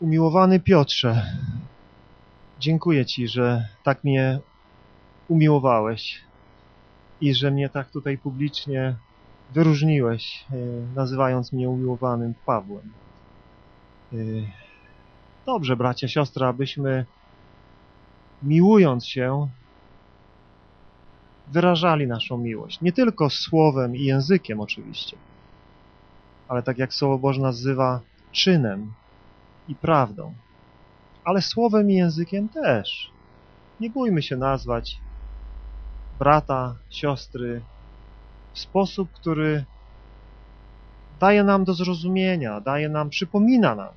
Umiłowany Piotrze, dziękuję Ci, że tak mnie umiłowałeś i że mnie tak tutaj publicznie wyróżniłeś, e, nazywając mnie umiłowanym Pawłem. E, dobrze, bracia, siostra, abyśmy miłując się wyrażali naszą miłość. Nie tylko słowem i językiem oczywiście, ale tak jak Słowo Boże nazywa czynem i prawdą. Ale słowem i językiem też. Nie bójmy się nazwać brata, siostry w sposób, który daje nam do zrozumienia, daje nam, przypomina nam,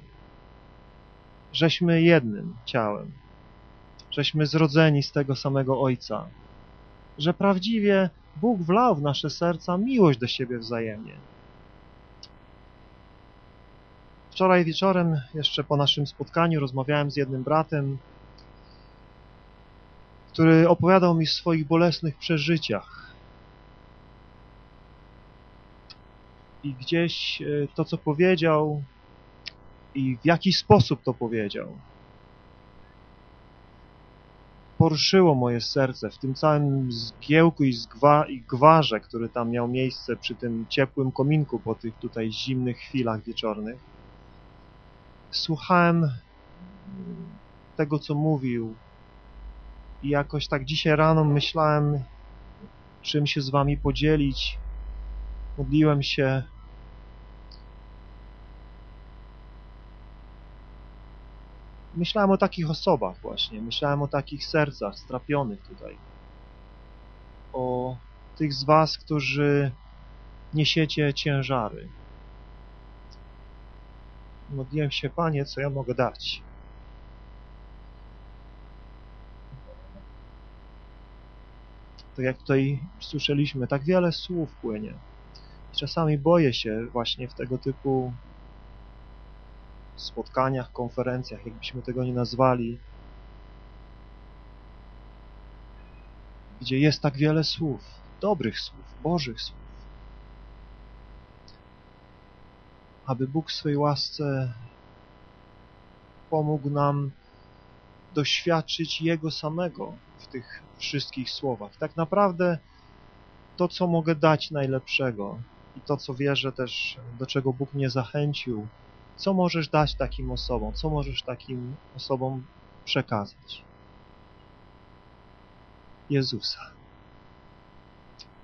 żeśmy jednym ciałem, żeśmy zrodzeni z tego samego Ojca, że prawdziwie Bóg wlał w nasze serca miłość do siebie wzajemnie. Wczoraj wieczorem, jeszcze po naszym spotkaniu, rozmawiałem z jednym bratem, który opowiadał mi o swoich bolesnych przeżyciach. I gdzieś e, to, co powiedział i w jaki sposób to powiedział, poruszyło moje serce w tym całym zgiełku i, zgwa, i gwarze, który tam miał miejsce przy tym ciepłym kominku po tych tutaj zimnych chwilach wieczornych. Słuchałem tego, co mówił i jakoś tak dzisiaj rano myślałem, czym się z wami podzielić. Modliłem się Myślałem o takich osobach właśnie, myślałem o takich sercach strapionych tutaj. O tych z was, którzy niesiecie ciężary. Modliłem się, Panie, co ja mogę dać? To jak tutaj słyszeliśmy, tak wiele słów płynie. Czasami boję się właśnie w tego typu spotkaniach, konferencjach, jakbyśmy tego nie nazwali, gdzie jest tak wiele słów, dobrych słów, bożych słów, aby Bóg w swojej łasce pomógł nam doświadczyć Jego samego w tych wszystkich słowach. Tak naprawdę to, co mogę dać najlepszego i to, co wierzę też, do czego Bóg mnie zachęcił, co możesz dać takim osobom? Co możesz takim osobom przekazać? Jezusa.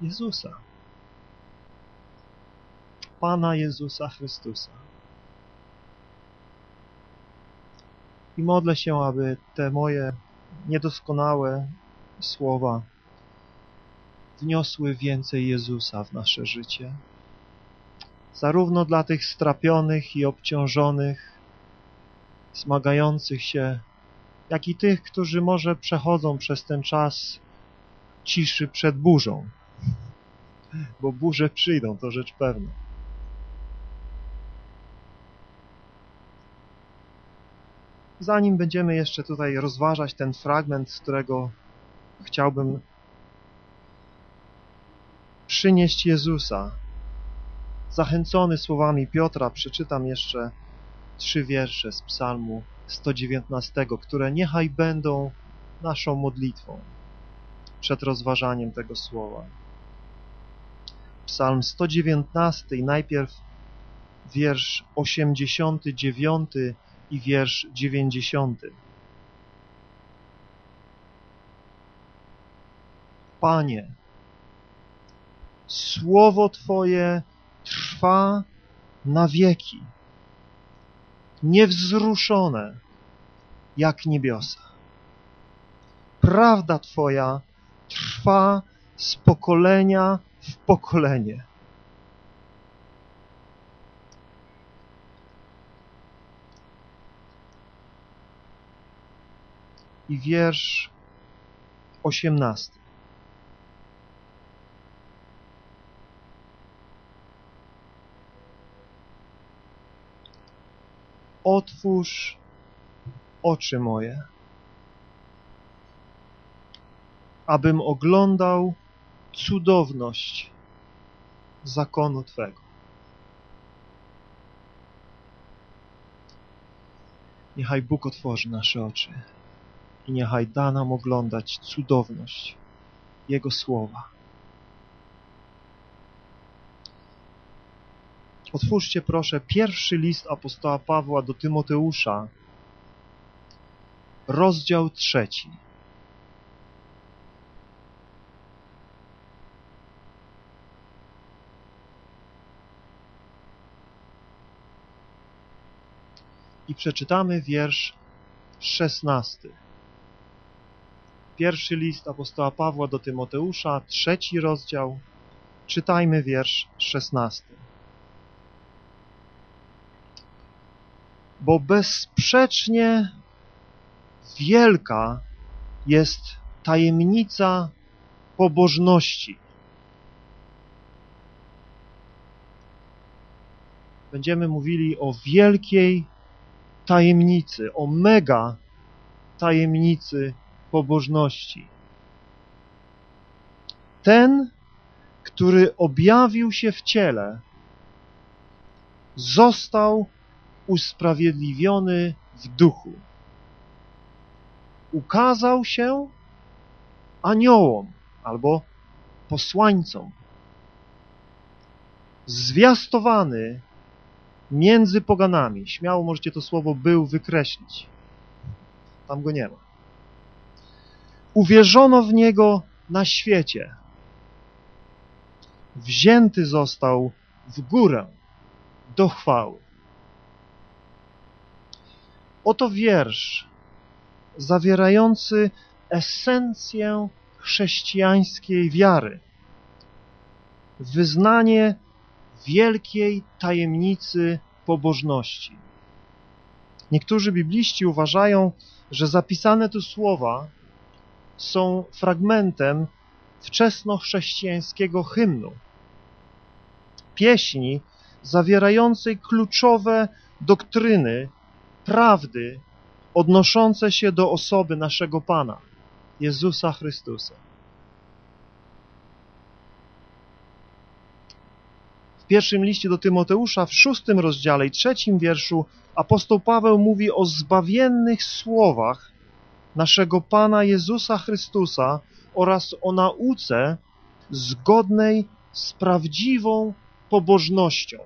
Jezusa. Pana Jezusa Chrystusa. I modlę się, aby te moje niedoskonałe słowa wniosły więcej Jezusa w nasze życie zarówno dla tych strapionych i obciążonych, zmagających się, jak i tych, którzy może przechodzą przez ten czas ciszy przed burzą. Bo burze przyjdą, to rzecz pewna. Zanim będziemy jeszcze tutaj rozważać ten fragment, z którego chciałbym przynieść Jezusa, Zachęcony słowami Piotra przeczytam jeszcze trzy wiersze z psalmu 119, które niechaj będą naszą modlitwą przed rozważaniem tego słowa. Psalm 119 najpierw wiersz 89 i wiersz 90. Panie, Słowo Twoje trwa na wieki, niewzruszone jak niebiosa. Prawda Twoja trwa z pokolenia w pokolenie. I wiersz osiemnasty. Otwórz oczy moje, abym oglądał cudowność zakonu Twego. Niechaj Bóg otworzy nasze oczy i niechaj da nam oglądać cudowność Jego Słowa. Otwórzcie proszę pierwszy list apostoła Pawła do Tymoteusza, rozdział trzeci. I przeczytamy wiersz szesnasty. Pierwszy list apostoła Pawła do Tymoteusza, trzeci rozdział. Czytajmy wiersz szesnasty. Bo bezsprzecznie wielka jest tajemnica pobożności. Będziemy mówili o wielkiej tajemnicy, o mega tajemnicy pobożności. Ten, który objawił się w ciele, został usprawiedliwiony w duchu. Ukazał się aniołom albo posłańcom. Zwiastowany między poganami. Śmiało możecie to słowo był wykreślić. Tam go nie ma. Uwierzono w niego na świecie. Wzięty został w górę do chwały. Oto wiersz zawierający esencję chrześcijańskiej wiary. Wyznanie wielkiej tajemnicy pobożności. Niektórzy bibliści uważają, że zapisane tu słowa są fragmentem wczesnochrześcijańskiego hymnu, pieśni zawierającej kluczowe doktryny, prawdy odnoszące się do osoby naszego Pana, Jezusa Chrystusa. pierwszym liście do Tymoteusza, w szóstym rozdziale i trzecim wierszu apostoł Paweł mówi o zbawiennych słowach naszego Pana Jezusa Chrystusa oraz o nauce zgodnej z prawdziwą pobożnością.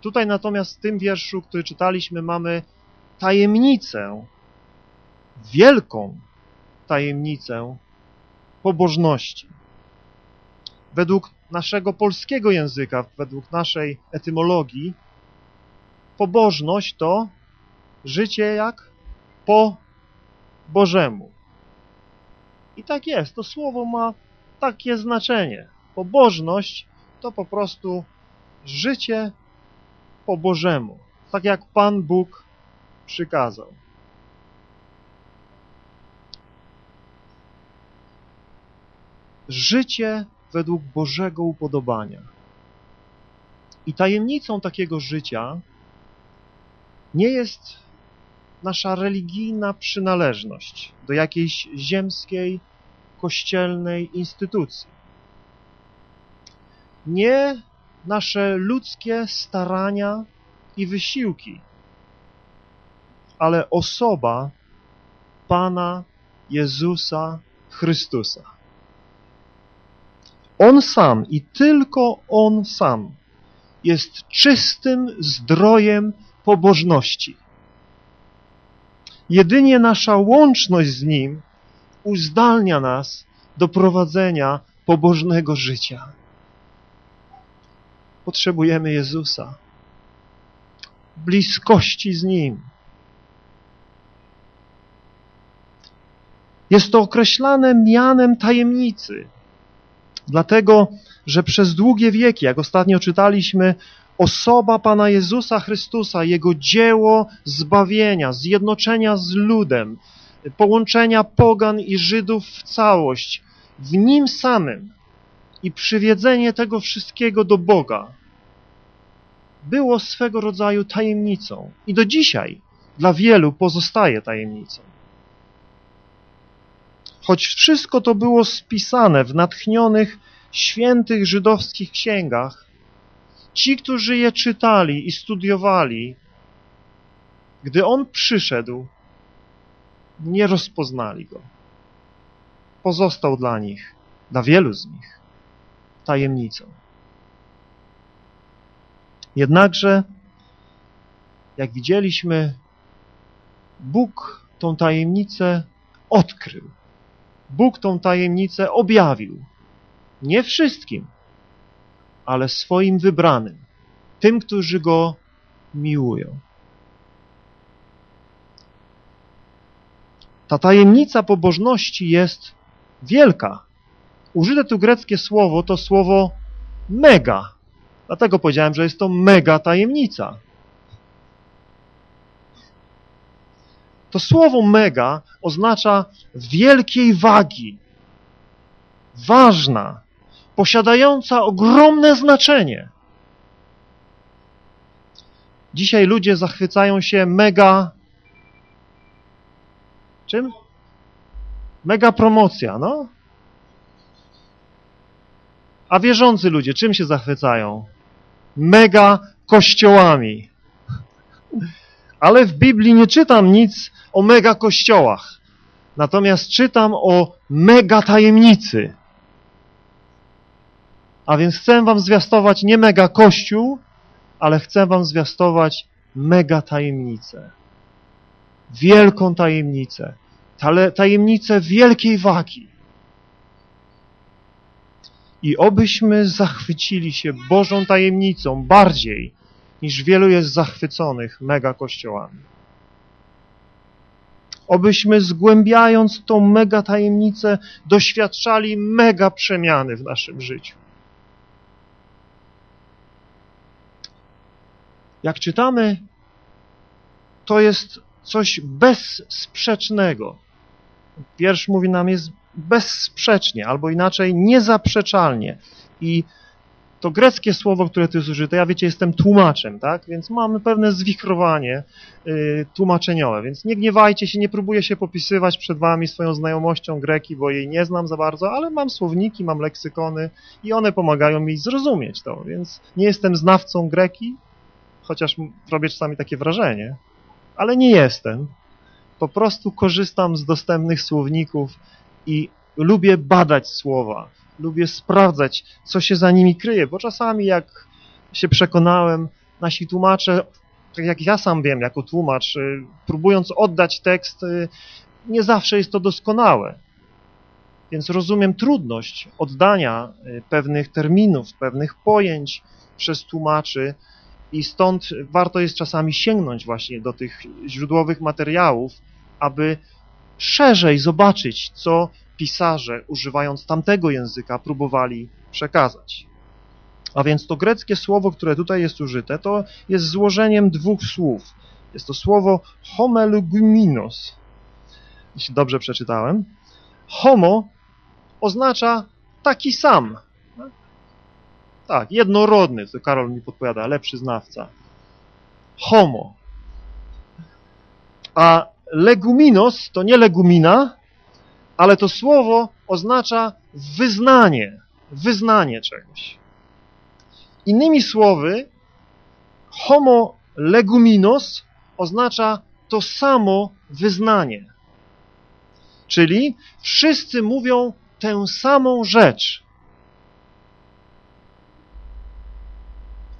Tutaj natomiast w tym wierszu, który czytaliśmy, mamy tajemnicę, wielką tajemnicę pobożności. Według naszego polskiego języka, według naszej etymologii, pobożność to życie jak po Bożemu. I tak jest, to słowo ma takie znaczenie. Pobożność to po prostu życie po Bożemu, tak jak Pan Bóg przykazał. Życie według Bożego upodobania. I tajemnicą takiego życia nie jest nasza religijna przynależność do jakiejś ziemskiej, kościelnej instytucji. Nie nasze ludzkie starania i wysiłki, ale osoba Pana Jezusa Chrystusa. On sam i tylko On sam jest czystym zdrojem pobożności. Jedynie nasza łączność z Nim uzdalnia nas do prowadzenia pobożnego życia. Potrzebujemy Jezusa, bliskości z Nim. Jest to określane mianem tajemnicy, Dlatego, że przez długie wieki, jak ostatnio czytaliśmy, osoba Pana Jezusa Chrystusa, Jego dzieło zbawienia, zjednoczenia z ludem, połączenia pogan i Żydów w całość, w Nim samym i przywiedzenie tego wszystkiego do Boga było swego rodzaju tajemnicą i do dzisiaj dla wielu pozostaje tajemnicą. Choć wszystko to było spisane w natchnionych, świętych żydowskich księgach, ci, którzy je czytali i studiowali, Gdy On przyszedł, nie rozpoznali Go. Pozostał dla nich, dla wielu z nich, tajemnicą. Jednakże, jak widzieliśmy, Bóg tą tajemnicę odkrył. Bóg tą tajemnicę objawił. Nie wszystkim, ale swoim wybranym, tym, którzy Go miłują. Ta tajemnica pobożności jest wielka. Użyte tu greckie słowo to słowo mega. Dlatego powiedziałem, że jest to mega tajemnica. To słowo mega oznacza wielkiej wagi, ważna, posiadająca ogromne znaczenie. Dzisiaj ludzie zachwycają się mega... Czym? Mega promocja, no. A wierzący ludzie czym się zachwycają? Mega kościołami. Ale w Biblii nie czytam nic o mega kościołach. Natomiast czytam o mega tajemnicy. A więc chcę wam zwiastować nie mega kościół, ale chcę wam zwiastować mega tajemnicę. Wielką tajemnicę. Tajemnicę wielkiej wagi. I obyśmy zachwycili się Bożą tajemnicą bardziej niż wielu jest zachwyconych mega kościołami. Obyśmy zgłębiając tą mega tajemnicę doświadczali mega przemiany w naszym życiu. Jak czytamy, to jest coś bezsprzecznego. Wiersz mówi nam jest bezsprzecznie, albo inaczej niezaprzeczalnie. I to greckie słowo, które tu jest użyte, ja wiecie, jestem tłumaczem, tak? Więc mamy pewne zwichrowanie yy, tłumaczeniowe, więc nie gniewajcie się, nie próbuję się popisywać przed wami swoją znajomością greki, bo jej nie znam za bardzo, ale mam słowniki, mam leksykony i one pomagają mi zrozumieć to, więc nie jestem znawcą greki, chociaż robię czasami takie wrażenie, ale nie jestem. Po prostu korzystam z dostępnych słowników i lubię badać słowa, lubię sprawdzać, co się za nimi kryje, bo czasami, jak się przekonałem, nasi tłumacze, tak jak ja sam wiem jako tłumacz, y, próbując oddać tekst, y, nie zawsze jest to doskonałe. Więc rozumiem trudność oddania y, pewnych terminów, pewnych pojęć przez tłumaczy i stąd warto jest czasami sięgnąć właśnie do tych źródłowych materiałów, aby szerzej zobaczyć, co pisarze, używając tamtego języka, próbowali przekazać. A więc to greckie słowo, które tutaj jest użyte, to jest złożeniem dwóch słów. Jest to słowo homeluguminos, jeśli dobrze przeczytałem. Homo oznacza taki sam. Tak, jednorodny, to Karol mi podpowiada, lepszy znawca. Homo. A leguminos to nie legumina, ale to słowo oznacza wyznanie, wyznanie czegoś. Innymi słowy, homo leguminos oznacza to samo wyznanie. Czyli wszyscy mówią tę samą rzecz.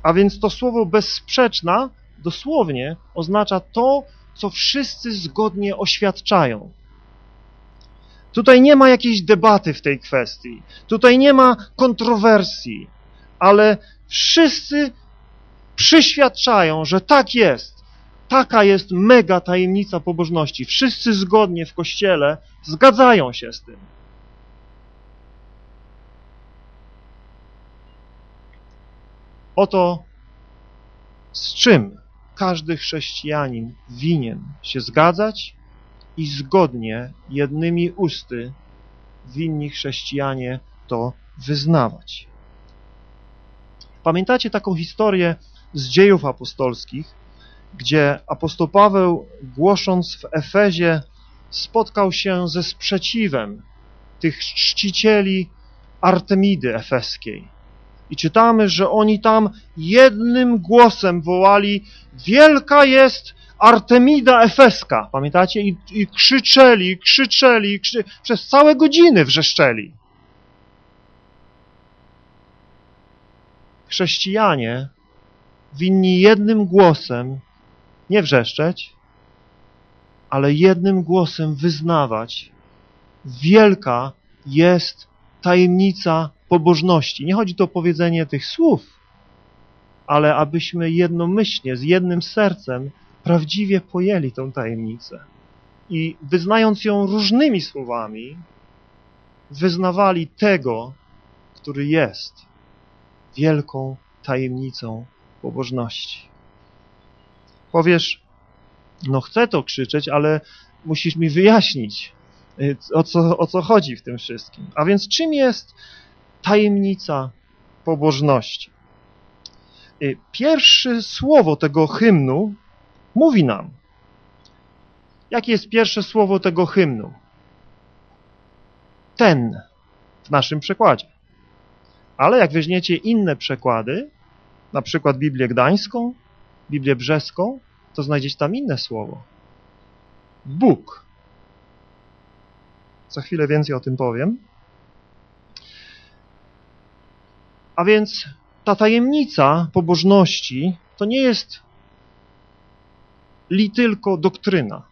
A więc to słowo bezsprzeczna dosłownie oznacza to, co wszyscy zgodnie oświadczają. Tutaj nie ma jakiejś debaty w tej kwestii. Tutaj nie ma kontrowersji, ale wszyscy przyświadczają, że tak jest. Taka jest mega tajemnica pobożności. Wszyscy zgodnie w Kościele zgadzają się z tym. Oto z czym każdy chrześcijanin winien się zgadzać i zgodnie jednymi usty winni chrześcijanie to wyznawać. Pamiętacie taką historię z dziejów apostolskich, gdzie apostoł Paweł, głosząc w Efezie, spotkał się ze sprzeciwem tych czcicieli Artemidy efeskiej. I czytamy, że oni tam jednym głosem wołali Wielka jest Artemida Efeska, pamiętacie? I, i krzyczeli, krzyczeli, krzy... przez całe godziny wrzeszczeli. Chrześcijanie winni jednym głosem nie wrzeszczeć, ale jednym głosem wyznawać wielka jest tajemnica pobożności. Nie chodzi tu o powiedzenie tych słów, ale abyśmy jednomyślnie, z jednym sercem prawdziwie pojęli tę tajemnicę i wyznając ją różnymi słowami, wyznawali tego, który jest wielką tajemnicą pobożności. Powiesz, no chcę to krzyczeć, ale musisz mi wyjaśnić, y, o co, o co chodzi w tym wszystkim. A więc czym jest tajemnica pobożności? Y, pierwsze słowo tego hymnu mówi nam, jakie jest pierwsze słowo tego hymnu. Ten w naszym przekładzie. Ale jak weźmiecie inne przekłady, na przykład Biblię Gdańską, Biblię Brzeską, to znajdziecie tam inne słowo. Bóg. Za chwilę więcej o tym powiem. A więc ta tajemnica pobożności to nie jest li tylko doktryna.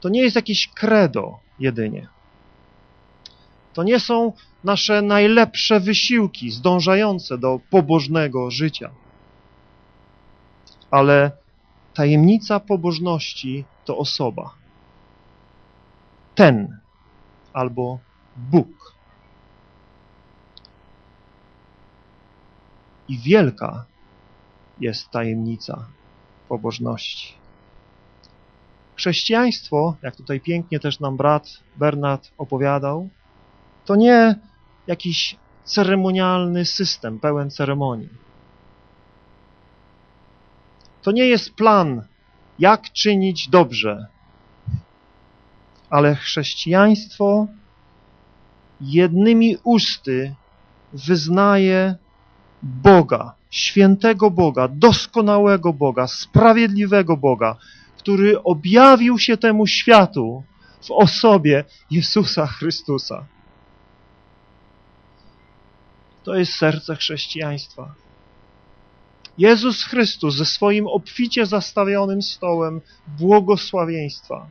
To nie jest jakieś credo jedynie. To nie są nasze najlepsze wysiłki zdążające do pobożnego życia. Ale tajemnica pobożności to osoba. Ten albo Bóg. I wielka jest tajemnica pobożności. Chrześcijaństwo, jak tutaj pięknie też nam brat Bernard opowiadał, to nie jakiś ceremonialny system pełen ceremonii. To nie jest plan, jak czynić dobrze, ale chrześcijaństwo jednymi usty wyznaje Boga, świętego Boga, doskonałego Boga, sprawiedliwego Boga, który objawił się temu światu w osobie Jezusa Chrystusa. To jest serce chrześcijaństwa. Jezus Chrystus ze swoim obficie zastawionym stołem błogosławieństwa,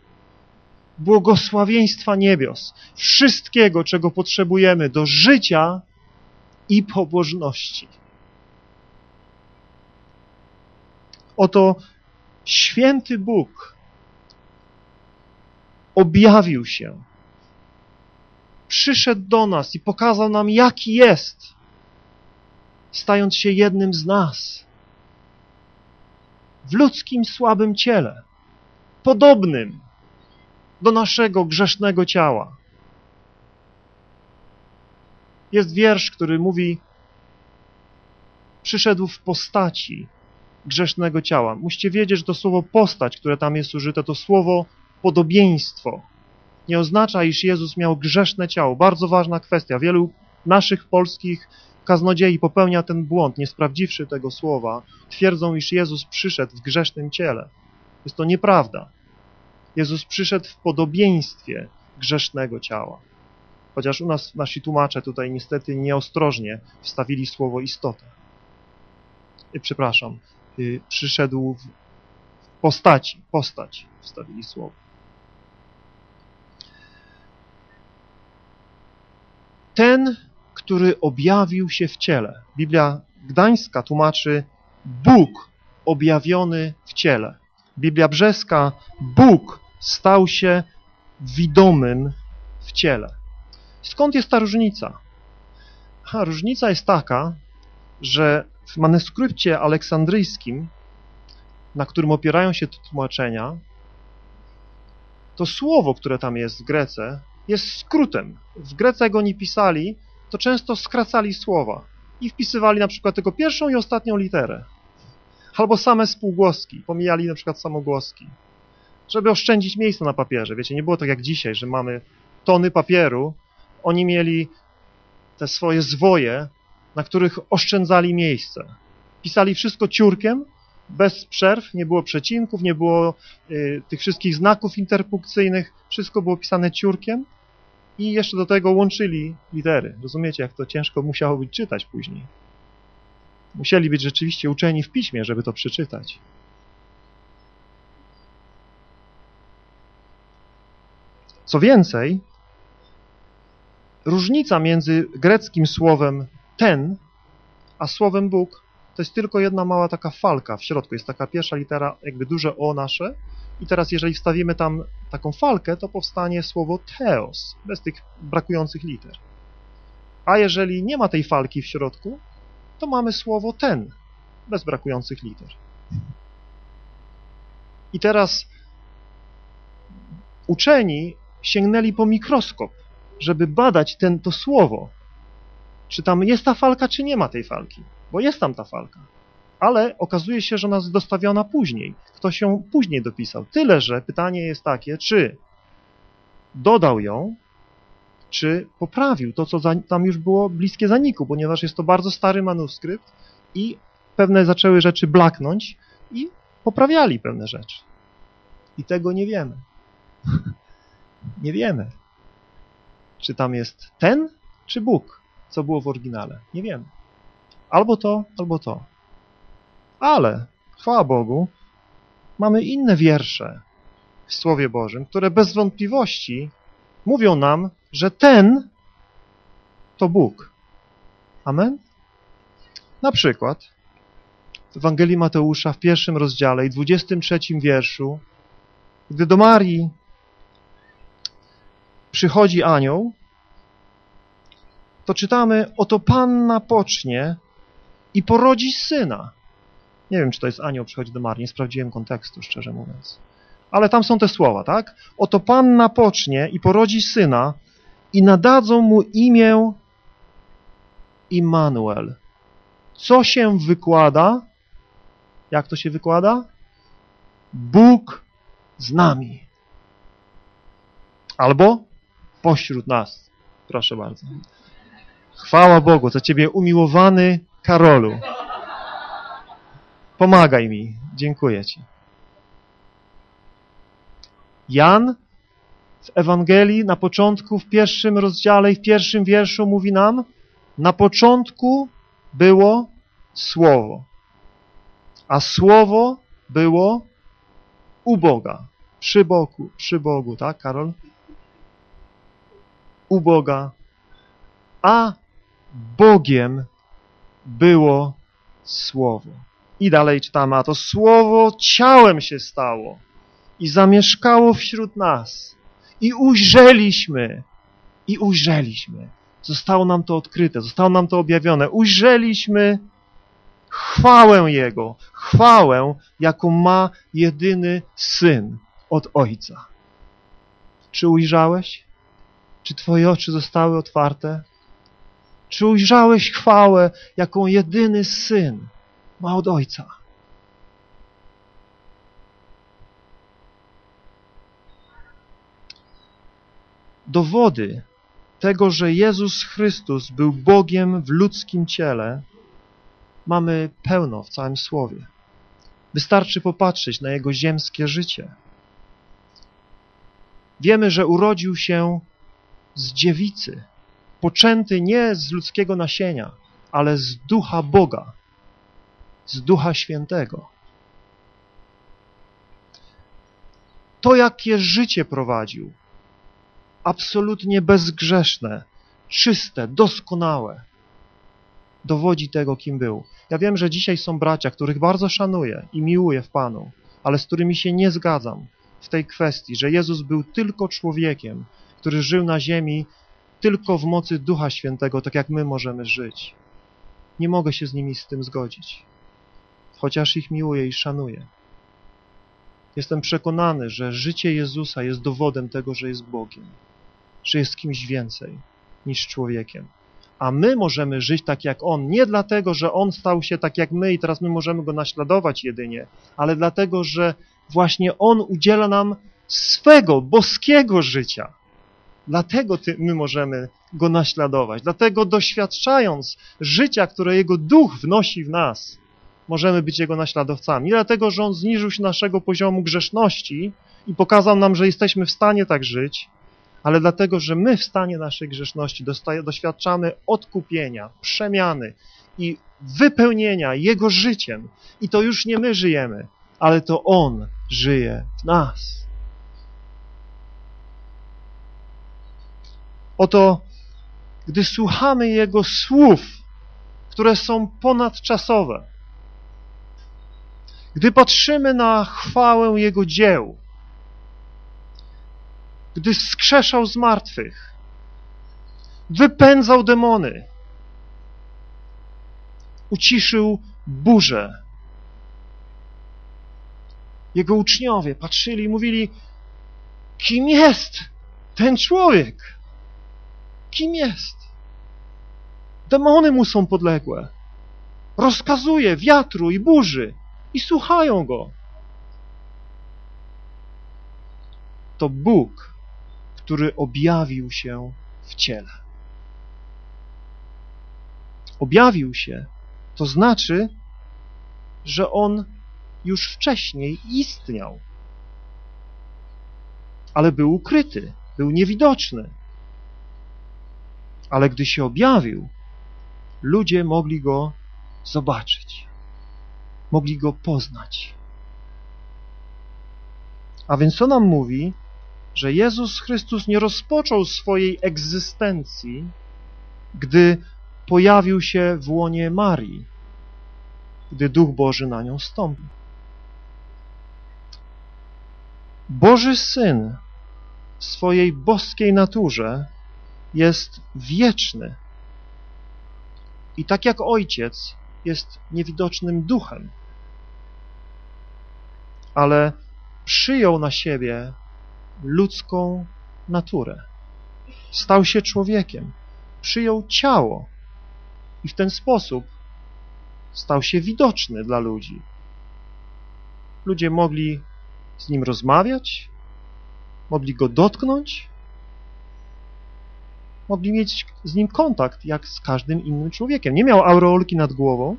błogosławieństwa niebios, wszystkiego, czego potrzebujemy do życia i pobożności. Oto święty Bóg objawił się, przyszedł do nas i pokazał nam, jaki jest, stając się jednym z nas w ludzkim słabym ciele, podobnym do naszego grzesznego ciała. Jest wiersz, który mówi przyszedł w postaci grzesznego ciała. Musicie wiedzieć, że to słowo postać, które tam jest użyte, to słowo podobieństwo. Nie oznacza, iż Jezus miał grzeszne ciało. Bardzo ważna kwestia. Wielu naszych polskich kaznodziei popełnia ten błąd, nie sprawdziwszy tego słowa. Twierdzą, iż Jezus przyszedł w grzesznym ciele. Jest to nieprawda. Jezus przyszedł w podobieństwie grzesznego ciała. Chociaż u nas nasi tłumacze tutaj niestety nieostrożnie wstawili słowo istotę. I, przepraszam, przyszedł w postaci, postać wstawili słowo. Ten, który objawił się w ciele. Biblia Gdańska tłumaczy Bóg objawiony w ciele. Biblia Brzeska Bóg stał się widomym w ciele. Skąd jest ta różnica? Ha, różnica jest taka, że w manuskrypcie aleksandryjskim, na którym opierają się te tłumaczenia, to słowo, które tam jest w Grece, jest skrótem. W Grece go nie pisali, to często skracali słowa i wpisywali na przykład tylko pierwszą i ostatnią literę. Albo same spółgłoski, pomijali na przykład samogłoski. Żeby oszczędzić miejsca na papierze. Wiecie, nie było tak jak dzisiaj, że mamy tony papieru, oni mieli te swoje zwoje, na których oszczędzali miejsce. Pisali wszystko ciurkiem, Bez przerw, nie było przecinków, nie było y, tych wszystkich znaków interpunkcyjnych, wszystko było pisane ciurkiem i jeszcze do tego łączyli litery. Rozumiecie, jak to ciężko musiało być czytać później. Musieli być rzeczywiście uczeni w piśmie, żeby to przeczytać. Co więcej, różnica między greckim słowem ten, a słowem Bóg, to jest tylko jedna mała taka falka w środku. Jest taka pierwsza litera, jakby duże O nasze. I teraz jeżeli wstawimy tam taką falkę, to powstanie słowo teos, bez tych brakujących liter. A jeżeli nie ma tej falki w środku, to mamy słowo ten, bez brakujących liter. I teraz uczeni sięgnęli po mikroskop, żeby badać ten, to słowo. Czy tam jest ta falka, czy nie ma tej falki. Bo jest tam ta falka. Ale okazuje się, że ona jest dostawiona później. Ktoś ją później dopisał. Tyle, że pytanie jest takie, czy dodał ją, czy poprawił to, co tam już było bliskie zaniku, ponieważ jest to bardzo stary manuskrypt i pewne zaczęły rzeczy blaknąć i poprawiali pewne rzeczy. I tego nie wiemy. nie wiemy. Czy tam jest ten, czy Bóg, co było w oryginale. Nie wiemy. Albo to, albo to. Ale, chwała Bogu, mamy inne wiersze w Słowie Bożym, które bez wątpliwości mówią nam, że ten to Bóg. Amen? Na przykład w Ewangelii Mateusza w pierwszym rozdziale i dwudziestym trzecim wierszu, gdy do Marii przychodzi anioł, to czytamy, oto Panna pocznie i porodzi syna. Nie wiem, czy to jest anioł przychodzi do Marii, nie sprawdziłem kontekstu, szczerze mówiąc. Ale tam są te słowa, tak? Oto Panna pocznie i porodzi syna i nadadzą mu imię Immanuel. Co się wykłada? Jak to się wykłada? Bóg z nami. Albo pośród nas. Proszę bardzo. Chwała Bogu za Ciebie umiłowany Karolu. Pomagaj mi. Dziękuję Ci. Jan w Ewangelii na początku, w pierwszym rozdziale i w pierwszym wierszu mówi nam na początku było Słowo, a Słowo było u Boga, przy Bogu, przy Bogu, tak Karol? U Boga, a Bogiem było Słowo. I dalej czytamy, a to Słowo ciałem się stało i zamieszkało wśród nas. I ujrzeliśmy, i ujrzeliśmy. Zostało nam to odkryte, zostało nam to objawione. Ujrzeliśmy chwałę Jego, chwałę, jaką ma jedyny Syn od Ojca. Czy ujrzałeś? Czy Twoje oczy zostały otwarte? Czy ujrzałeś chwałę, jaką jedyny Syn ma od Ojca? Dowody tego, że Jezus Chrystus był Bogiem w ludzkim ciele, mamy pełno w całym Słowie. Wystarczy popatrzeć na Jego ziemskie życie. Wiemy, że urodził się z dziewicy, poczęty nie z ludzkiego nasienia, ale z ducha Boga, z ducha świętego. To, jakie życie prowadził, absolutnie bezgrzeszne, czyste, doskonałe, dowodzi tego, kim był. Ja wiem, że dzisiaj są bracia, których bardzo szanuję i miłuję w Panu, ale z którymi się nie zgadzam w tej kwestii, że Jezus był tylko człowiekiem, który żył na ziemi tylko w mocy Ducha Świętego, tak jak my możemy żyć. Nie mogę się z nimi z tym zgodzić, chociaż ich miłuję i szanuję. Jestem przekonany, że życie Jezusa jest dowodem tego, że jest Bogiem, że jest kimś więcej niż człowiekiem. A my możemy żyć tak jak On, nie dlatego, że On stał się tak jak my i teraz my możemy Go naśladować jedynie, ale dlatego, że właśnie On udziela nam swego, boskiego życia. Dlatego ty, my możemy Go naśladować. Dlatego doświadczając życia, które Jego Duch wnosi w nas, możemy być Jego naśladowcami. Dlatego, że On zniżył się naszego poziomu grzeszności i pokazał nam, że jesteśmy w stanie tak żyć, ale dlatego, że my w stanie naszej grzeszności doświadczamy odkupienia, przemiany i wypełnienia Jego życiem. I to już nie my żyjemy, ale to On żyje w nas. Oto, gdy słuchamy Jego słów, które są ponadczasowe, gdy patrzymy na chwałę Jego dzieł, gdy skrzeszał z martwych, wypędzał demony, uciszył burzę. Jego uczniowie patrzyli i mówili, kim jest ten człowiek? Kim jest? Demony mu są podległe. Rozkazuje wiatru i burzy i słuchają go. To Bóg, który objawił się w ciele. Objawił się, to znaczy, że On już wcześniej istniał, ale był ukryty, był niewidoczny. Ale gdy się objawił, ludzie mogli Go zobaczyć, mogli Go poznać. A więc co nam mówi? Że Jezus Chrystus nie rozpoczął swojej egzystencji, gdy pojawił się w łonie Marii, gdy Duch Boży na nią stąpił. Boży Syn w swojej boskiej naturze jest wieczny i tak jak Ojciec jest niewidocznym duchem, ale przyjął na siebie ludzką naturę. Stał się człowiekiem, przyjął ciało i w ten sposób stał się widoczny dla ludzi. Ludzie mogli z nim rozmawiać, mogli go dotknąć, mogli mieć z nim kontakt jak z każdym innym człowiekiem. Nie miał aureolki nad głową,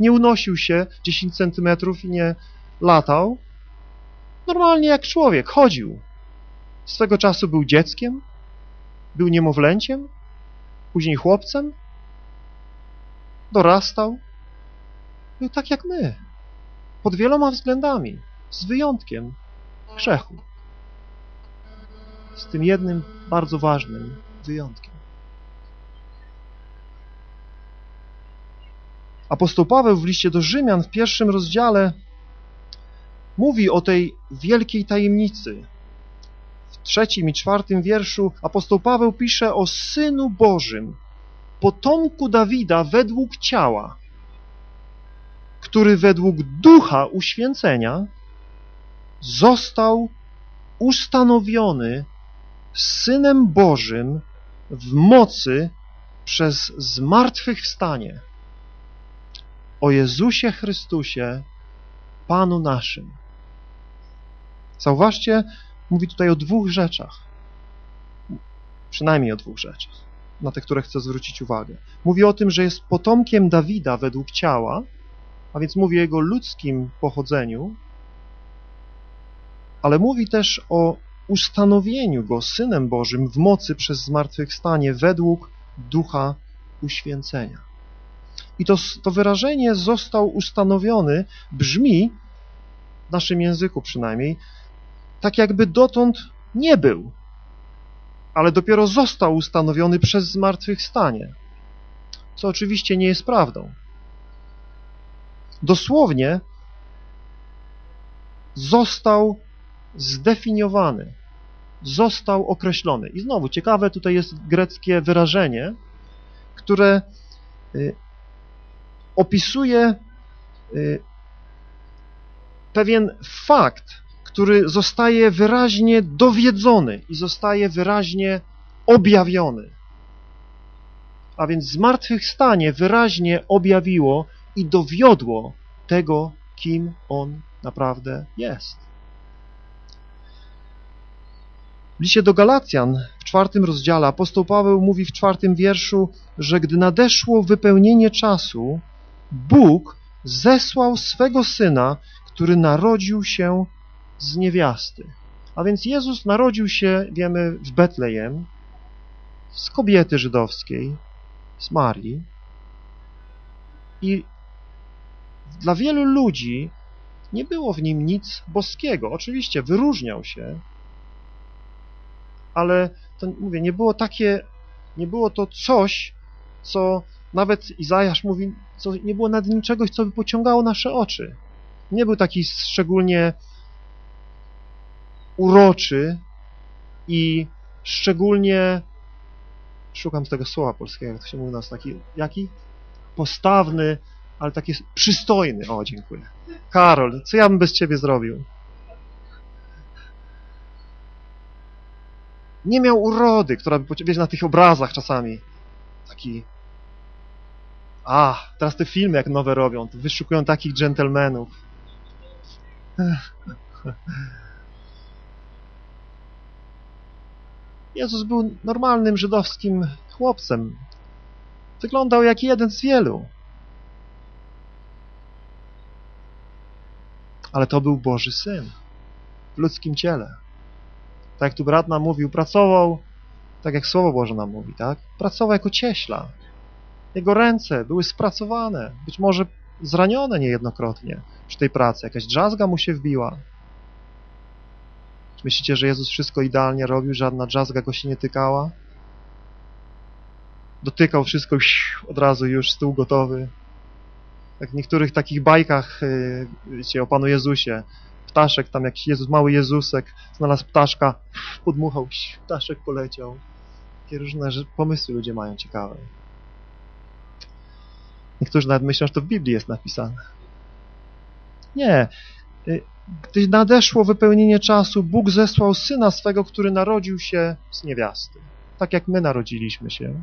nie unosił się 10 centymetrów i nie latał. Normalnie jak człowiek, chodził. Swego czasu był dzieckiem, był niemowlęciem, później chłopcem, dorastał. Był tak jak my, pod wieloma względami, z wyjątkiem grzechu. Z tym jednym bardzo ważnym wyjątkiem. Apostoł Paweł w liście do Rzymian w pierwszym rozdziale mówi o tej wielkiej tajemnicy. W trzecim i czwartym wierszu apostoł Paweł pisze o Synu Bożym, potomku Dawida według ciała, który według ducha uświęcenia został ustanowiony Synem Bożym w mocy przez zmartwychwstanie o Jezusie Chrystusie, Panu naszym. Zauważcie, mówi tutaj o dwóch rzeczach. Przynajmniej o dwóch rzeczach, na te, które chcę zwrócić uwagę. Mówi o tym, że jest potomkiem Dawida według ciała, a więc mówi o jego ludzkim pochodzeniu, ale mówi też o ustanowieniu go Synem Bożym w mocy przez zmartwychwstanie według ducha uświęcenia. I to, to wyrażenie został ustanowiony brzmi, w naszym języku przynajmniej, tak jakby dotąd nie był, ale dopiero został ustanowiony przez zmartwychwstanie, co oczywiście nie jest prawdą. Dosłownie został zdefiniowany, został określony. I znowu, ciekawe tutaj jest greckie wyrażenie, które y, opisuje y, pewien fakt, który zostaje wyraźnie dowiedzony i zostaje wyraźnie objawiony. A więc zmartwychwstanie wyraźnie objawiło i dowiodło tego, kim On naprawdę jest. W liście do Galacjan w czwartym rozdziale apostoł Paweł mówi w czwartym wierszu, że gdy nadeszło wypełnienie czasu, Bóg zesłał swego Syna, który narodził się z niewiasty. A więc Jezus narodził się, wiemy, w Betlejem, z kobiety żydowskiej, z Marii. I dla wielu ludzi nie było w nim nic boskiego. Oczywiście wyróżniał się, ale to mówię, nie było takie, nie było to coś, co nawet Izajasz mówi, co nie było nad nim czegoś, co by pociągało nasze oczy. Nie był taki szczególnie uroczy i szczególnie szukam tego słowa polskiego, jak to się mówi u nas, taki, jaki? Postawny, ale taki przystojny. O, dziękuję. Karol, co ja bym bez ciebie zrobił? Nie miał urody, która by, wiesz, na tych obrazach czasami taki a, teraz te filmy jak nowe robią, to wyszukują takich dżentelmenów. Jezus był normalnym żydowskim chłopcem. Wyglądał jak jeden z wielu. Ale to był Boży Syn w ludzkim ciele. Tak jak tu brat nam mówił, pracował, tak jak Słowo Boże nam mówi, tak? Pracował jako cieśla. Jego ręce były spracowane, być może zranione niejednokrotnie przy tej pracy. Jakaś drzazga mu się wbiła. Myślicie, że Jezus wszystko idealnie robił, żadna drzazga go się nie tykała? Dotykał wszystko od razu już, stół gotowy. Jak w niektórych takich bajkach, y, wiecie, o Panu Jezusie, ptaszek, tam jakiś Jezus, mały Jezusek, znalazł ptaszka, podmuchał, ptaszek poleciał. Takie różne pomysły ludzie mają ciekawe. Niektórzy nawet myślą, że to w Biblii jest napisane. Nie. Y, gdy nadeszło wypełnienie czasu, Bóg zesłał Syna swego, który narodził się z niewiasty. Tak jak my narodziliśmy się.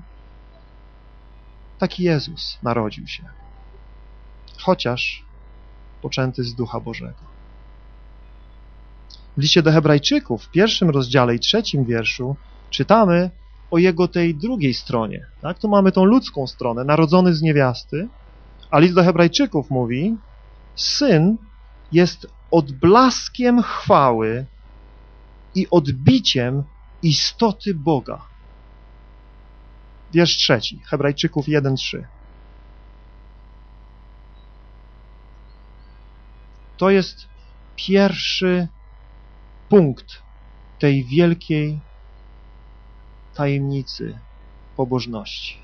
Taki Jezus narodził się. Chociaż poczęty z Ducha Bożego. W liście do hebrajczyków, w pierwszym rozdziale i trzecim wierszu czytamy, o jego tej drugiej stronie. Tak? Tu mamy tą ludzką stronę, narodzony z niewiasty, a list do hebrajczyków mówi, syn jest odblaskiem chwały i odbiciem istoty Boga. Wiersz trzeci, Hebrajczyków 1:3. To jest pierwszy punkt tej wielkiej tajemnicy pobożności.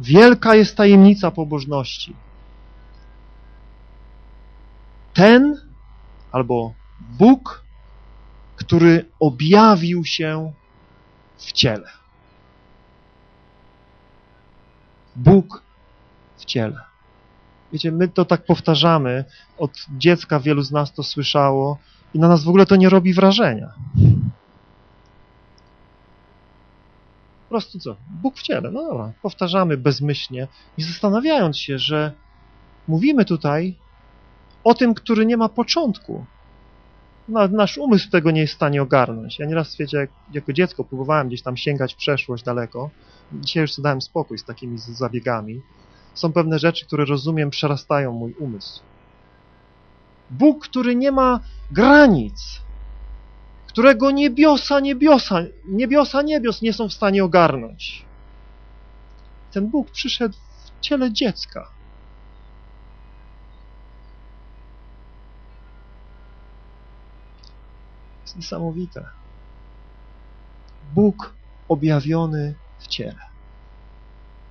Wielka jest tajemnica pobożności. Ten albo Bóg, który objawił się w ciele. Bóg w ciele. Wiecie, my to tak powtarzamy, od dziecka wielu z nas to słyszało i na nas w ogóle to nie robi wrażenia. Po prostu co? Bóg w ciele. No dobra, powtarzamy bezmyślnie i zastanawiając się, że mówimy tutaj o tym, który nie ma początku. Nawet nasz umysł tego nie jest w stanie ogarnąć. Ja nieraz, wiecie, jak, jako dziecko próbowałem gdzieś tam sięgać w przeszłość daleko. Dzisiaj już sobie dałem spokój z takimi zabiegami. Są pewne rzeczy, które rozumiem, przerastają mój umysł. Bóg, który nie ma granic, którego niebiosa, niebiosa, niebiosa niebios nie są w stanie ogarnąć. Ten Bóg przyszedł w ciele dziecka. jest niesamowite. Bóg objawiony w ciele.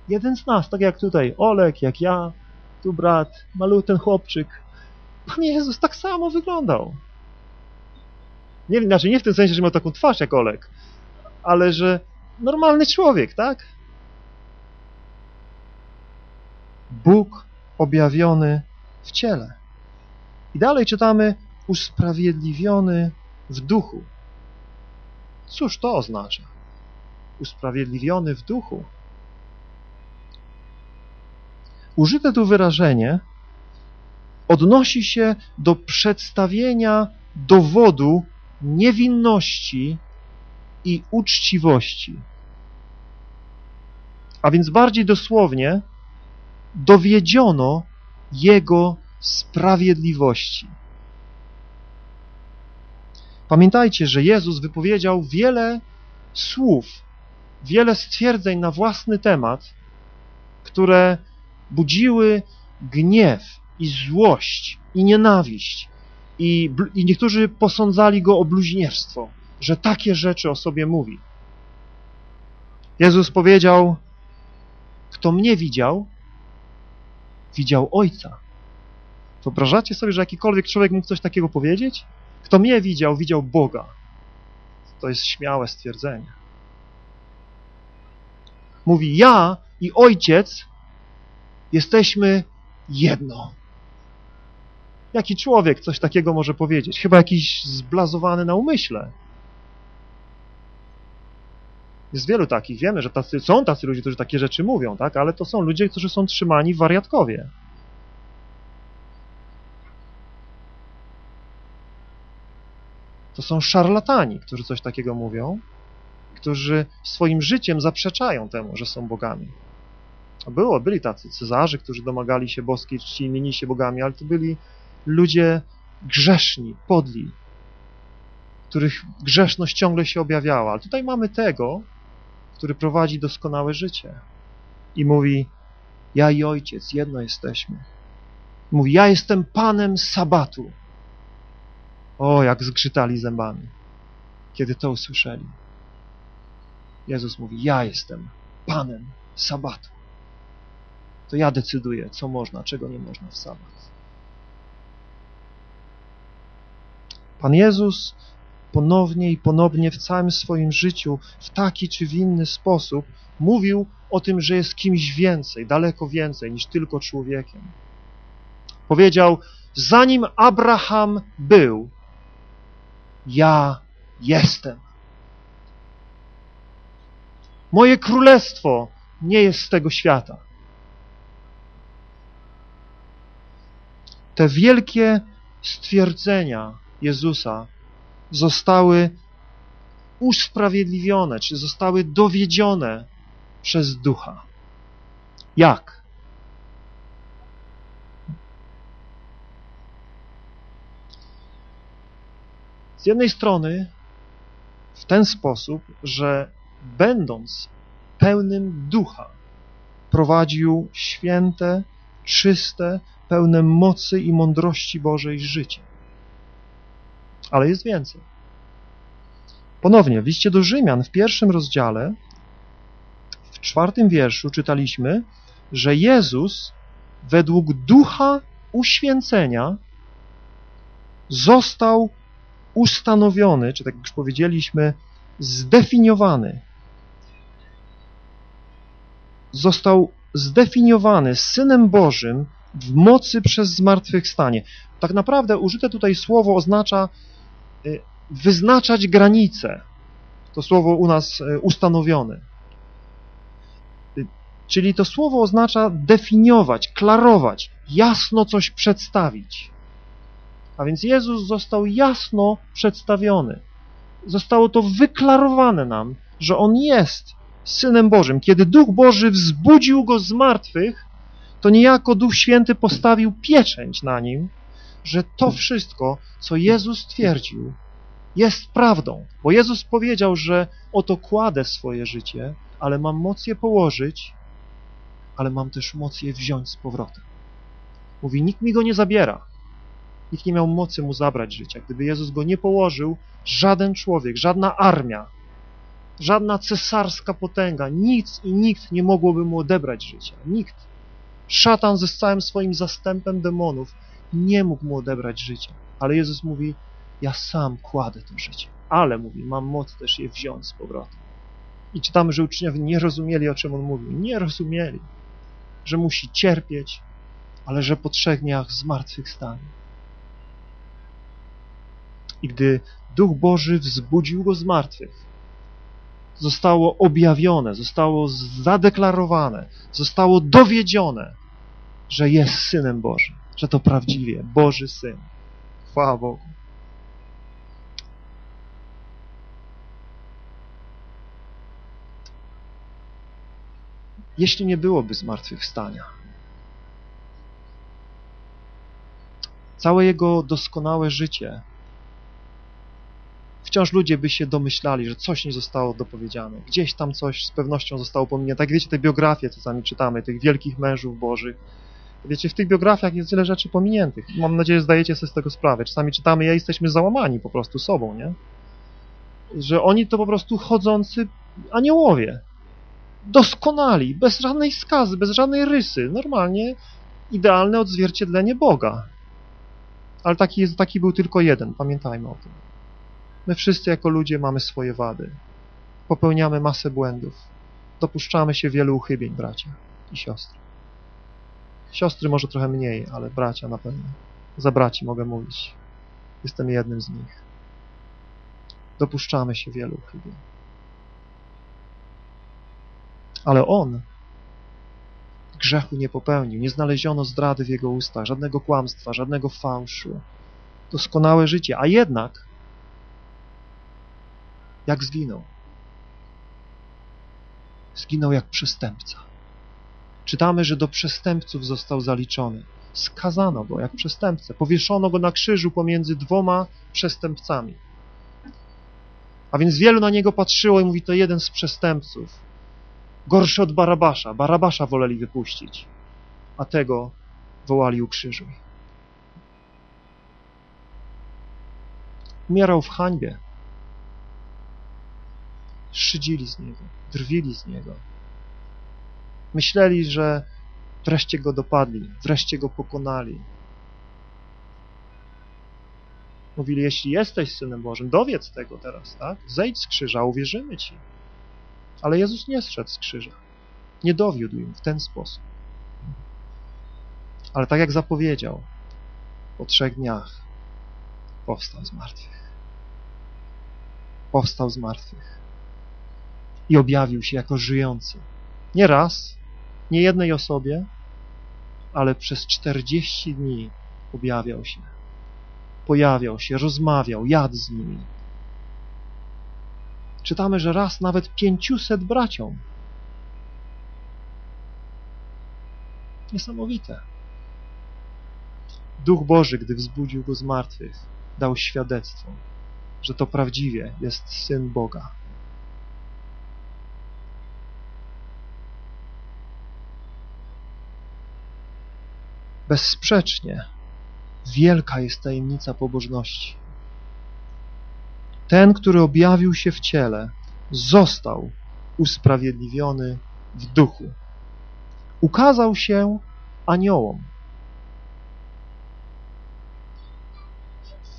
Jeden z nas, tak jak tutaj Olek, jak ja, tu brat, malutki chłopczyk. Pan Jezus tak samo wyglądał. Nie, znaczy nie w tym sensie, że miał taką twarz jak Olek, ale że normalny człowiek, tak? Bóg objawiony w ciele. I dalej czytamy usprawiedliwiony w duchu. Cóż to oznacza? Usprawiedliwiony w duchu. Użyte tu wyrażenie odnosi się do przedstawienia dowodu niewinności i uczciwości. A więc bardziej dosłownie dowiedziono Jego sprawiedliwości. Pamiętajcie, że Jezus wypowiedział wiele słów, wiele stwierdzeń na własny temat, które budziły gniew i złość i nienawiść. I, I niektórzy posądzali go o bluźnierstwo, że takie rzeczy o sobie mówi. Jezus powiedział, kto mnie widział, widział Ojca. Wyobrażacie sobie, że jakikolwiek człowiek mógł coś takiego powiedzieć? Kto mnie widział, widział Boga. To jest śmiałe stwierdzenie. Mówi, ja i Ojciec jesteśmy jedno. Jaki człowiek coś takiego może powiedzieć? Chyba jakiś zblazowany na umyśle. Jest wielu takich, wiemy, że tacy, są tacy ludzie, którzy takie rzeczy mówią, tak? ale to są ludzie, którzy są trzymani w wariatkowie. To są szarlatani, którzy coś takiego mówią, którzy swoim życiem zaprzeczają temu, że są bogami. Było, byli tacy cezarzy, którzy domagali się boskiej czci i mieni się bogami, ale to byli ludzie grzeszni, podli, których grzeszność ciągle się objawiała. Ale tutaj mamy tego, który prowadzi doskonałe życie i mówi, ja i Ojciec, jedno jesteśmy. Mówi, ja jestem Panem Sabatu. O, jak zgrzytali zębami, kiedy to usłyszeli. Jezus mówi, ja jestem Panem Sabatu. To ja decyduję, co można, czego nie można w sabat. Pan Jezus ponownie i ponownie w całym swoim życiu w taki czy w inny sposób mówił o tym, że jest kimś więcej, daleko więcej niż tylko człowiekiem. Powiedział, zanim Abraham był, ja jestem. Moje królestwo nie jest z tego świata. Te wielkie stwierdzenia Jezusa zostały usprawiedliwione, czy zostały dowiedzione przez Ducha. Jak? Z jednej strony w ten sposób, że będąc pełnym ducha, prowadził święte, czyste, pełne mocy i mądrości Bożej życie. Ale jest więcej. Ponownie, w liście do Rzymian w pierwszym rozdziale, w czwartym wierszu czytaliśmy, że Jezus według ducha uświęcenia został ustanowiony, czy tak jak już powiedzieliśmy, zdefiniowany. Został zdefiniowany Synem Bożym w mocy przez zmartwychwstanie. Tak naprawdę użyte tutaj słowo oznacza wyznaczać granice. To słowo u nas y, ustanowiony. Y, czyli to słowo oznacza definiować, klarować, jasno coś przedstawić. A więc Jezus został jasno przedstawiony. Zostało to wyklarowane nam, że On jest Synem Bożym. Kiedy Duch Boży wzbudził Go z martwych, to niejako Duch Święty postawił pieczęć na Nim, że to wszystko, co Jezus twierdził, jest prawdą. Bo Jezus powiedział, że oto kładę swoje życie, ale mam moc je położyć, ale mam też moc je wziąć z powrotem. Mówi, nikt mi go nie zabiera. Nikt nie miał mocy mu zabrać życia. Gdyby Jezus go nie położył, żaden człowiek, żadna armia, żadna cesarska potęga, nic i nikt nie mogłoby mu odebrać życia. Nikt. Szatan ze całym swoim zastępem demonów nie mógł mu odebrać życia. Ale Jezus mówi, ja sam kładę to życie. Ale, mówi, mam moc też je wziąć z powrotem. I czytamy, że uczniowie nie rozumieli, o czym on mówił. Nie rozumieli, że musi cierpieć, ale że po trzech dniach zmartwychwstanie. I gdy Duch Boży wzbudził go z martwych, zostało objawione, zostało zadeklarowane, zostało dowiedzione, że jest Synem Bożym, że to prawdziwie Boży Syn. Chwała Bogu. Jeśli nie byłoby zmartwychwstania, całe Jego doskonałe życie, wciąż ludzie by się domyślali, że coś nie zostało dopowiedziane. Gdzieś tam coś z pewnością zostało pominięte. Tak wiecie, te biografie, co sami czytamy, tych wielkich mężów bożych. Wiecie, w tych biografiach jest wiele rzeczy pominiętych. Mam nadzieję, zdajecie sobie z tego sprawę. Czasami czytamy, ja jesteśmy załamani po prostu sobą, nie? Że oni to po prostu chodzący aniołowie. Doskonali, bez żadnej skazy, bez żadnej rysy. Normalnie idealne odzwierciedlenie Boga. Ale taki, jest, taki był tylko jeden, pamiętajmy o tym. My wszyscy jako ludzie mamy swoje wady. Popełniamy masę błędów. Dopuszczamy się wielu uchybień, bracia i siostry. Siostry może trochę mniej, ale bracia na pewno. Za braci mogę mówić. Jestem jednym z nich. Dopuszczamy się wielu uchybień. Ale on grzechu nie popełnił. Nie znaleziono zdrady w jego ustach, żadnego kłamstwa, żadnego fałszu. Doskonałe życie. A jednak jak zginął? Zginął jak przestępca. Czytamy, że do przestępców został zaliczony. Skazano go jak przestępcę. Powieszono go na krzyżu pomiędzy dwoma przestępcami. A więc wielu na niego patrzyło i mówi, to jeden z przestępców. Gorszy od Barabasza. Barabasza woleli wypuścić, a tego wołali ukrzyżuj. Umierał w hańbie. Szydzili z niego, drwili z niego. Myśleli, że wreszcie go dopadli, wreszcie go pokonali. Mówili, jeśli jesteś Synem Bożym, dowiedz tego teraz, tak? Zejdź z krzyża, uwierzymy Ci. Ale Jezus nie zszedł z krzyża. Nie dowiódł im w ten sposób. Ale tak jak zapowiedział, po trzech dniach powstał z martwych. Powstał z martwych i objawił się jako żyjący. Nie raz, nie jednej osobie, ale przez 40 dni objawiał się. Pojawiał się, rozmawiał, jadł z nimi. Czytamy, że raz nawet 500 braciom. Niesamowite. Duch Boży, gdy wzbudził go z martwych, dał świadectwo, że to prawdziwie jest Syn Boga. Bezsprzecznie wielka jest tajemnica pobożności. Ten, który objawił się w ciele, został usprawiedliwiony w duchu. Ukazał się aniołom.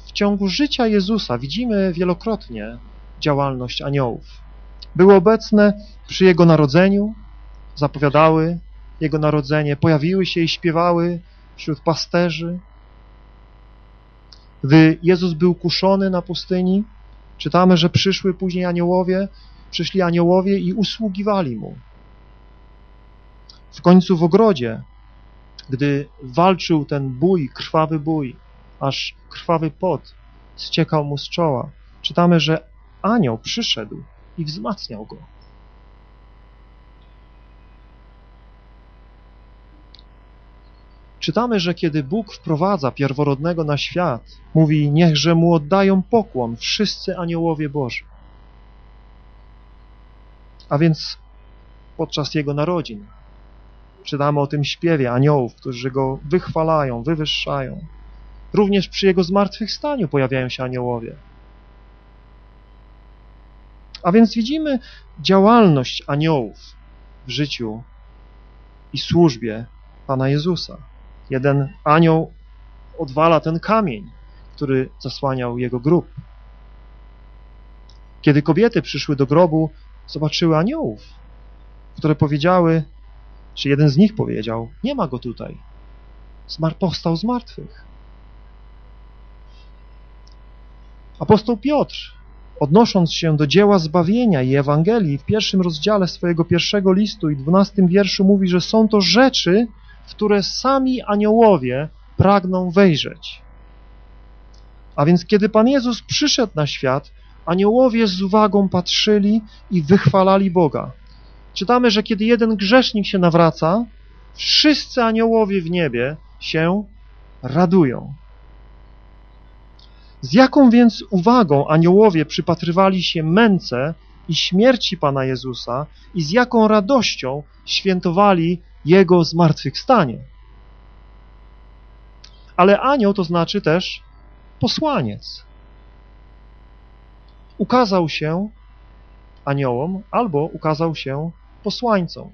W ciągu życia Jezusa widzimy wielokrotnie działalność aniołów. Były obecne przy Jego narodzeniu, zapowiadały Jego narodzenie, pojawiły się i śpiewały wśród pasterzy. Gdy Jezus był kuszony na pustyni, czytamy, że przyszły później aniołowie, przyszli aniołowie i usługiwali Mu. W końcu w ogrodzie, gdy walczył ten bój, krwawy bój, aż krwawy pot ściekał mu z czoła, czytamy, że anioł przyszedł i wzmacniał go. Czytamy, że kiedy Bóg wprowadza pierworodnego na świat, mówi, niechże mu oddają pokłon wszyscy aniołowie Boży. A więc podczas jego narodzin czytamy o tym śpiewie aniołów, którzy go wychwalają, wywyższają. Również przy jego zmartwychwstaniu pojawiają się aniołowie. A więc widzimy działalność aniołów w życiu i służbie Pana Jezusa. Jeden anioł odwala ten kamień, który zasłaniał jego grób. Kiedy kobiety przyszły do grobu, zobaczyły aniołów, które powiedziały, czy jeden z nich powiedział, nie ma go tutaj, Zmar powstał z martwych. Apostoł Piotr, odnosząc się do dzieła zbawienia i Ewangelii, w pierwszym rozdziale swojego pierwszego listu i dwunastym wierszu mówi, że są to rzeczy, w które sami aniołowie pragną wejrzeć. A więc kiedy Pan Jezus przyszedł na świat, aniołowie z uwagą patrzyli i wychwalali Boga. Czytamy, że kiedy jeden grzesznik się nawraca, wszyscy aniołowie w niebie się radują. Z jaką więc uwagą aniołowie przypatrywali się męce i śmierci Pana Jezusa i z jaką radością świętowali Jego zmartwychwstanie. Ale anioł to znaczy też posłaniec. Ukazał się aniołom albo ukazał się posłańcom.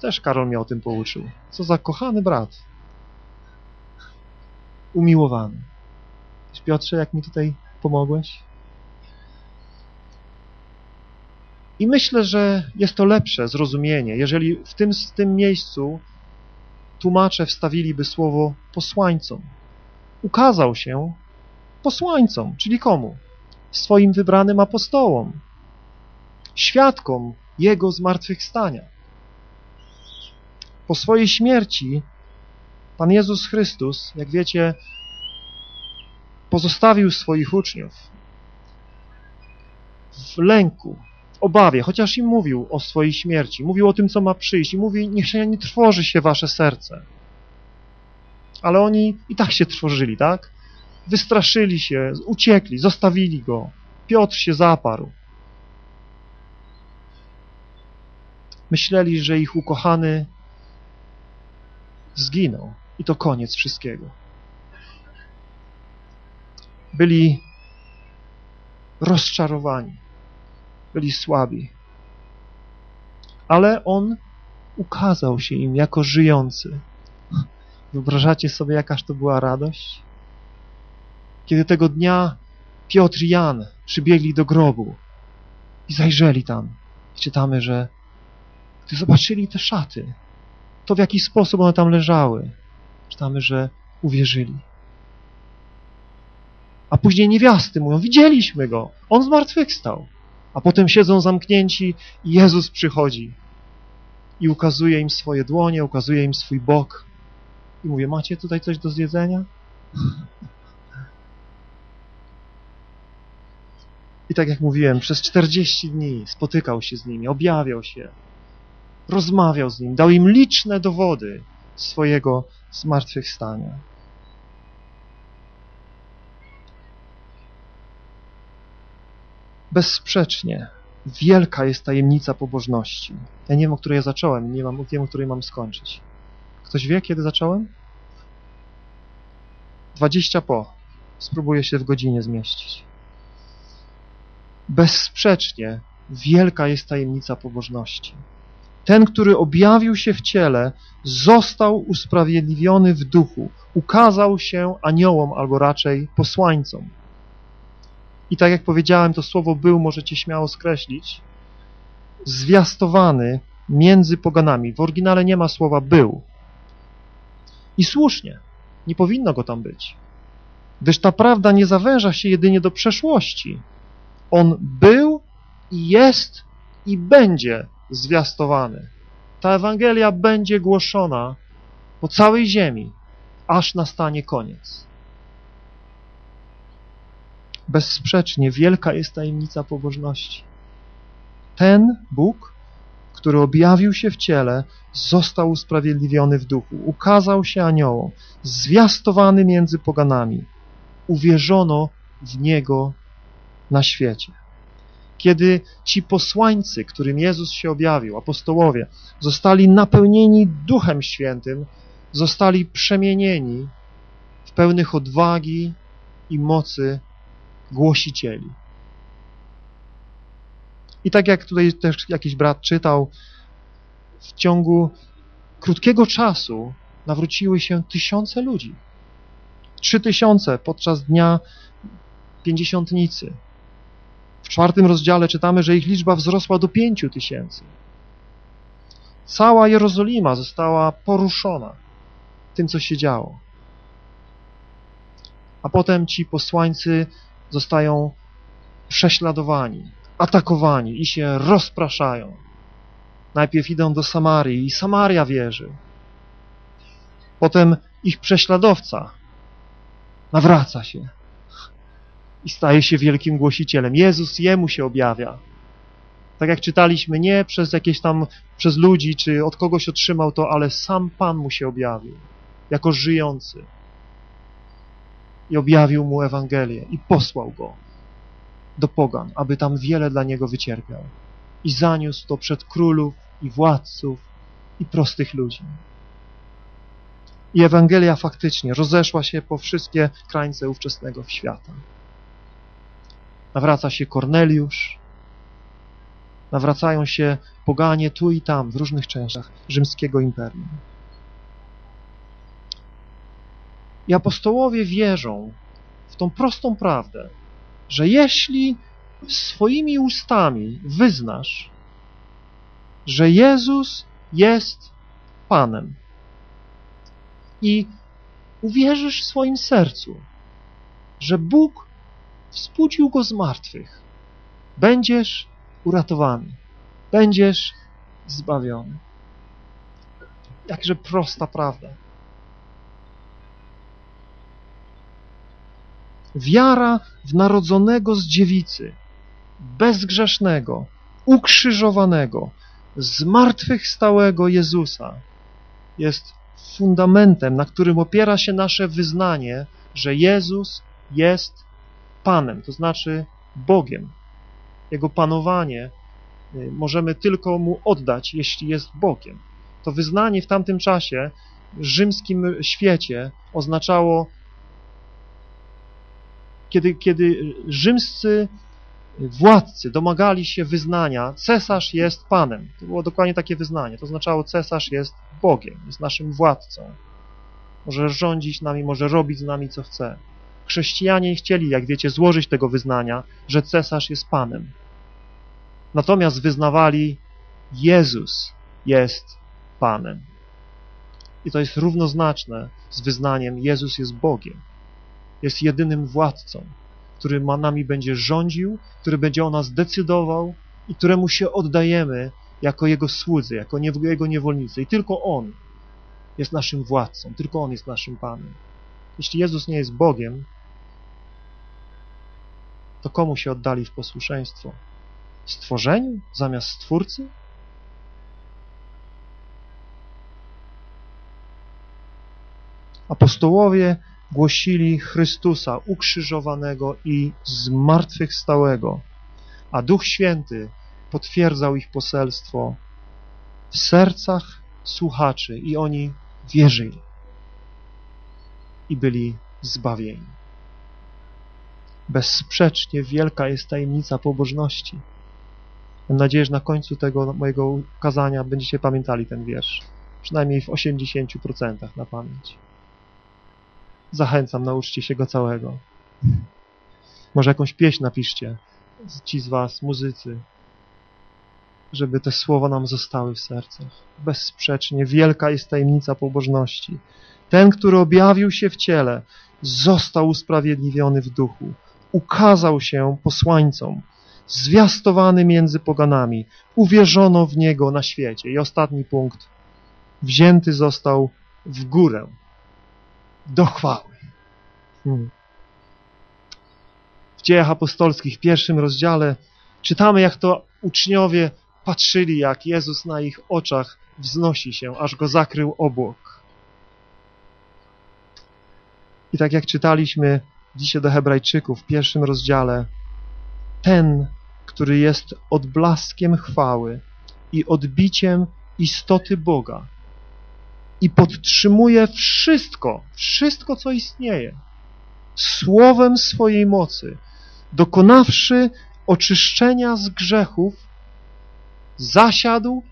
Też Karol mnie o tym pouczył. Co za kochany brat. Umiłowany. Piotrze, jak mi tutaj pomogłeś? I myślę, że jest to lepsze zrozumienie, jeżeli w tym, w tym miejscu tłumacze wstawiliby słowo posłańcom. Ukazał się posłańcom, czyli komu? Swoim wybranym apostołom, świadkom Jego zmartwychwstania. Po swojej śmierci Pan Jezus Chrystus, jak wiecie, pozostawił swoich uczniów w lęku, obawie, chociaż im mówił o swojej śmierci, mówił o tym, co ma przyjść i mówi, niech się nie trwoży się wasze serce. Ale oni i tak się trwożyli, tak? Wystraszyli się, uciekli, zostawili go. Piotr się zaparł. Myśleli, że ich ukochany zginął i to koniec wszystkiego. Byli rozczarowani, byli słabi. Ale On ukazał się im jako żyjący. Wyobrażacie sobie, jakaż to była radość? Kiedy tego dnia Piotr i Jan przybiegli do grobu i zajrzeli tam, czytamy, że gdy zobaczyli te szaty, to w jaki sposób one tam leżały, czytamy, że uwierzyli. A później niewiasty mówią, widzieliśmy go, on zmartwychwstał. A potem siedzą zamknięci i Jezus przychodzi i ukazuje im swoje dłonie, ukazuje im swój bok. I mówię, macie tutaj coś do zjedzenia? I tak jak mówiłem, przez 40 dni spotykał się z nimi, objawiał się, rozmawiał z nim, dał im liczne dowody swojego zmartwychwstania. Bezsprzecznie wielka jest tajemnica pobożności. Ja nie wiem, o której ja zacząłem, nie mam, wiem, o której mam skończyć. Ktoś wie, kiedy zacząłem? 20 po. Spróbuję się w godzinie zmieścić. Bezsprzecznie wielka jest tajemnica pobożności. Ten, który objawił się w ciele, został usprawiedliwiony w duchu, ukazał się aniołom, albo raczej posłańcom. I tak jak powiedziałem, to słowo był możecie śmiało skreślić. Zwiastowany między poganami. W oryginale nie ma słowa był. I słusznie, nie powinno go tam być. Gdyż ta prawda nie zawęża się jedynie do przeszłości. On był i jest i będzie zwiastowany. Ta Ewangelia będzie głoszona po całej ziemi, aż nastanie koniec. Bezsprzecznie wielka jest tajemnica pobożności. Ten Bóg, który objawił się w ciele, został usprawiedliwiony w duchu, ukazał się aniołom, zwiastowany między poganami. Uwierzono w Niego na świecie. Kiedy ci posłańcy, którym Jezus się objawił, apostołowie, zostali napełnieni Duchem Świętym, zostali przemienieni w pełnych odwagi i mocy głosicieli. I tak jak tutaj też jakiś brat czytał, w ciągu krótkiego czasu nawróciły się tysiące ludzi. Trzy tysiące podczas dnia pięćdziesiątnicy. W czwartym rozdziale czytamy, że ich liczba wzrosła do pięciu tysięcy. Cała Jerozolima została poruszona tym, co się działo. A potem ci posłańcy zostają prześladowani, atakowani i się rozpraszają. Najpierw idą do Samarii i Samaria wierzy. Potem ich prześladowca nawraca się i staje się wielkim głosicielem. Jezus jemu się objawia. Tak jak czytaliśmy, nie przez jakieś tam, przez ludzi, czy od kogoś otrzymał to, ale sam Pan mu się objawił, jako żyjący. I objawił mu Ewangelię i posłał go do pogan, aby tam wiele dla niego wycierpiał. I zaniósł to przed królów i władców i prostych ludzi. I Ewangelia faktycznie rozeszła się po wszystkie krańce ówczesnego świata. Nawraca się Korneliusz, nawracają się poganie tu i tam, w różnych częściach rzymskiego imperium. I apostołowie wierzą w tą prostą prawdę, że jeśli swoimi ustami wyznasz, że Jezus jest Panem i uwierzysz w swoim sercu, że Bóg współcił Go z martwych, będziesz uratowany, będziesz zbawiony. Jakże prosta prawda. Wiara w narodzonego z dziewicy, bezgrzesznego, ukrzyżowanego, zmartwychwstałego Jezusa jest fundamentem, na którym opiera się nasze wyznanie, że Jezus jest Panem, to znaczy Bogiem. Jego panowanie y, możemy tylko Mu oddać, jeśli jest Bogiem. To wyznanie w tamtym czasie w rzymskim świecie oznaczało kiedy, kiedy rzymscy władcy domagali się wyznania cesarz jest Panem. To było dokładnie takie wyznanie. To oznaczało cesarz jest Bogiem, jest naszym władcą. Może rządzić nami, może robić z nami co chce. Chrześcijanie nie chcieli, jak wiecie, złożyć tego wyznania, że cesarz jest Panem. Natomiast wyznawali Jezus jest Panem. I to jest równoznaczne z wyznaniem Jezus jest Bogiem jest jedynym władcą, który ma nami będzie rządził, który będzie o nas decydował i któremu się oddajemy jako Jego słudzy, jako Jego niewolnicy. I tylko On jest naszym władcą, tylko On jest naszym Panem. Jeśli Jezus nie jest Bogiem, to komu się oddali w posłuszeństwo? Stworzeniu zamiast Stwórcy? Apostołowie głosili Chrystusa ukrzyżowanego i zmartwychwstałego, a Duch Święty potwierdzał ich poselstwo w sercach słuchaczy i oni wierzyli i byli zbawieni. Bezsprzecznie wielka jest tajemnica pobożności. Mam nadzieję, że na końcu tego mojego kazania będziecie pamiętali ten wiersz. Przynajmniej w 80% na pamięć. Zachęcam, nauczcie się go całego. Może jakąś pieśń napiszcie, ci z was, muzycy, żeby te słowa nam zostały w sercach. Bezsprzecznie wielka jest tajemnica pobożności. Ten, który objawił się w ciele, został usprawiedliwiony w duchu, ukazał się posłańcom, zwiastowany między poganami, uwierzono w Niego na świecie. I ostatni punkt. Wzięty został w górę do chwały. W dziejach apostolskich, w pierwszym rozdziale, czytamy, jak to uczniowie patrzyli, jak Jezus na ich oczach wznosi się, aż go zakrył obłok. I tak jak czytaliśmy dzisiaj do Hebrajczyków w pierwszym rozdziale, ten, który jest odblaskiem chwały i odbiciem istoty Boga, i podtrzymuje wszystko, wszystko, co istnieje, słowem swojej mocy, dokonawszy oczyszczenia z grzechów, zasiadł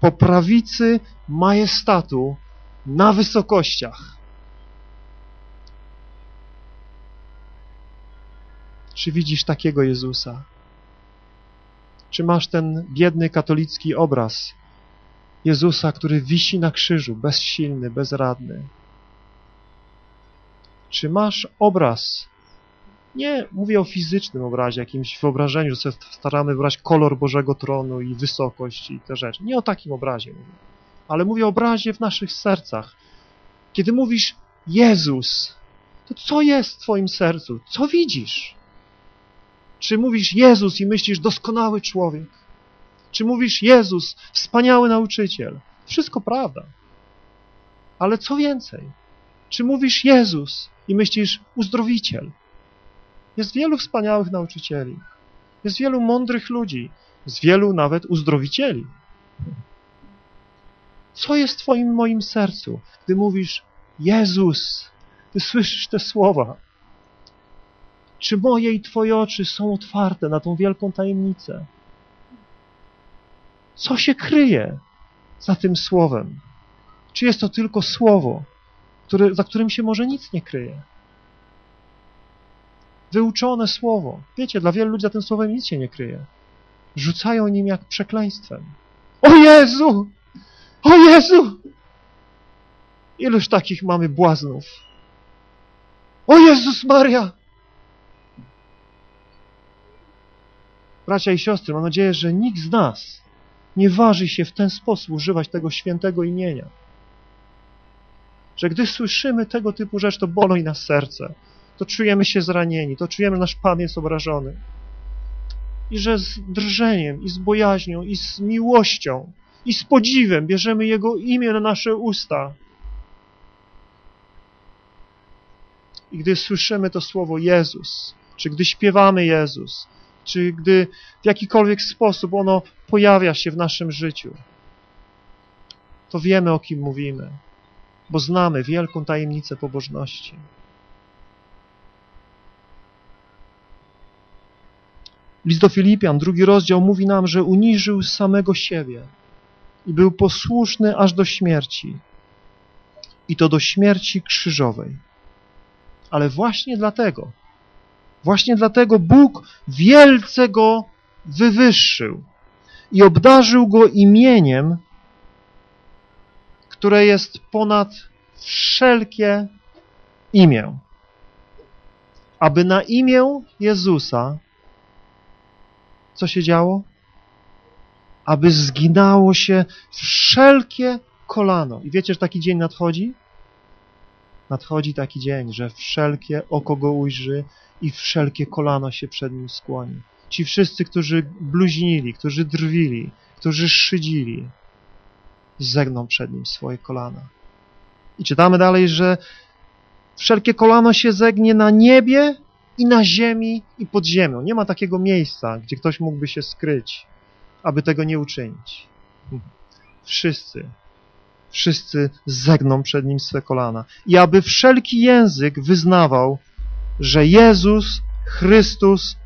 po prawicy majestatu na wysokościach. Czy widzisz takiego Jezusa? Czy masz ten biedny katolicki obraz Jezusa, który wisi na krzyżu, bezsilny, bezradny. Czy masz obraz, nie mówię o fizycznym obrazie, jakimś wyobrażeniu, że staramy wybrać kolor Bożego Tronu i wysokość i te rzeczy. Nie o takim obrazie mówię, ale mówię o obrazie w naszych sercach. Kiedy mówisz Jezus, to co jest w twoim sercu? Co widzisz? Czy mówisz Jezus i myślisz doskonały człowiek? Czy mówisz Jezus, wspaniały nauczyciel? Wszystko prawda. Ale co więcej? Czy mówisz Jezus i myślisz uzdrowiciel? Jest wielu wspaniałych nauczycieli. Jest wielu mądrych ludzi. Jest wielu nawet uzdrowicieli. Co jest w Twoim moim sercu, gdy mówisz Jezus? Ty słyszysz te słowa. Czy moje i Twoje oczy są otwarte na tą wielką tajemnicę? Co się kryje za tym słowem? Czy jest to tylko słowo, za którym się może nic nie kryje? Wyuczone słowo. Wiecie, dla wielu ludzi za tym słowem nic się nie kryje. Rzucają nim jak przekleństwem. O Jezu! O Jezu! Iluż takich mamy błaznów? O Jezus Maria! Bracia i siostry, mam nadzieję, że nikt z nas nie waży się w ten sposób używać tego świętego imienia. Że gdy słyszymy tego typu rzecz, to boli nas serce, to czujemy się zranieni, to czujemy, że nasz Pan jest obrażony. I że z drżeniem, i z bojaźnią, i z miłością, i z podziwem bierzemy Jego imię na nasze usta. I gdy słyszymy to słowo Jezus, czy gdy śpiewamy Jezus, czy gdy w jakikolwiek sposób ono pojawia się w naszym życiu, to wiemy, o kim mówimy, bo znamy wielką tajemnicę pobożności. List do Filipian, drugi rozdział, mówi nam, że uniżył samego siebie i był posłuszny aż do śmierci. I to do śmierci krzyżowej. Ale właśnie dlatego, Właśnie dlatego Bóg wielce go wywyższył i obdarzył go imieniem, które jest ponad wszelkie imię. Aby na imię Jezusa co się działo? Aby zginało się wszelkie kolano. I wiecie, że taki dzień nadchodzi? Nadchodzi taki dzień, że wszelkie oko go ujrzy i wszelkie kolano się przed nim skłoni. Ci wszyscy, którzy bluźnili, którzy drwili, którzy szydzili, zegną przed nim swoje kolana. I czytamy dalej, że wszelkie kolano się zegnie na niebie i na ziemi i pod ziemią. Nie ma takiego miejsca, gdzie ktoś mógłby się skryć, aby tego nie uczynić. Wszyscy, wszyscy zegną przed nim swe kolana. I aby wszelki język wyznawał, że Jezus Chrystus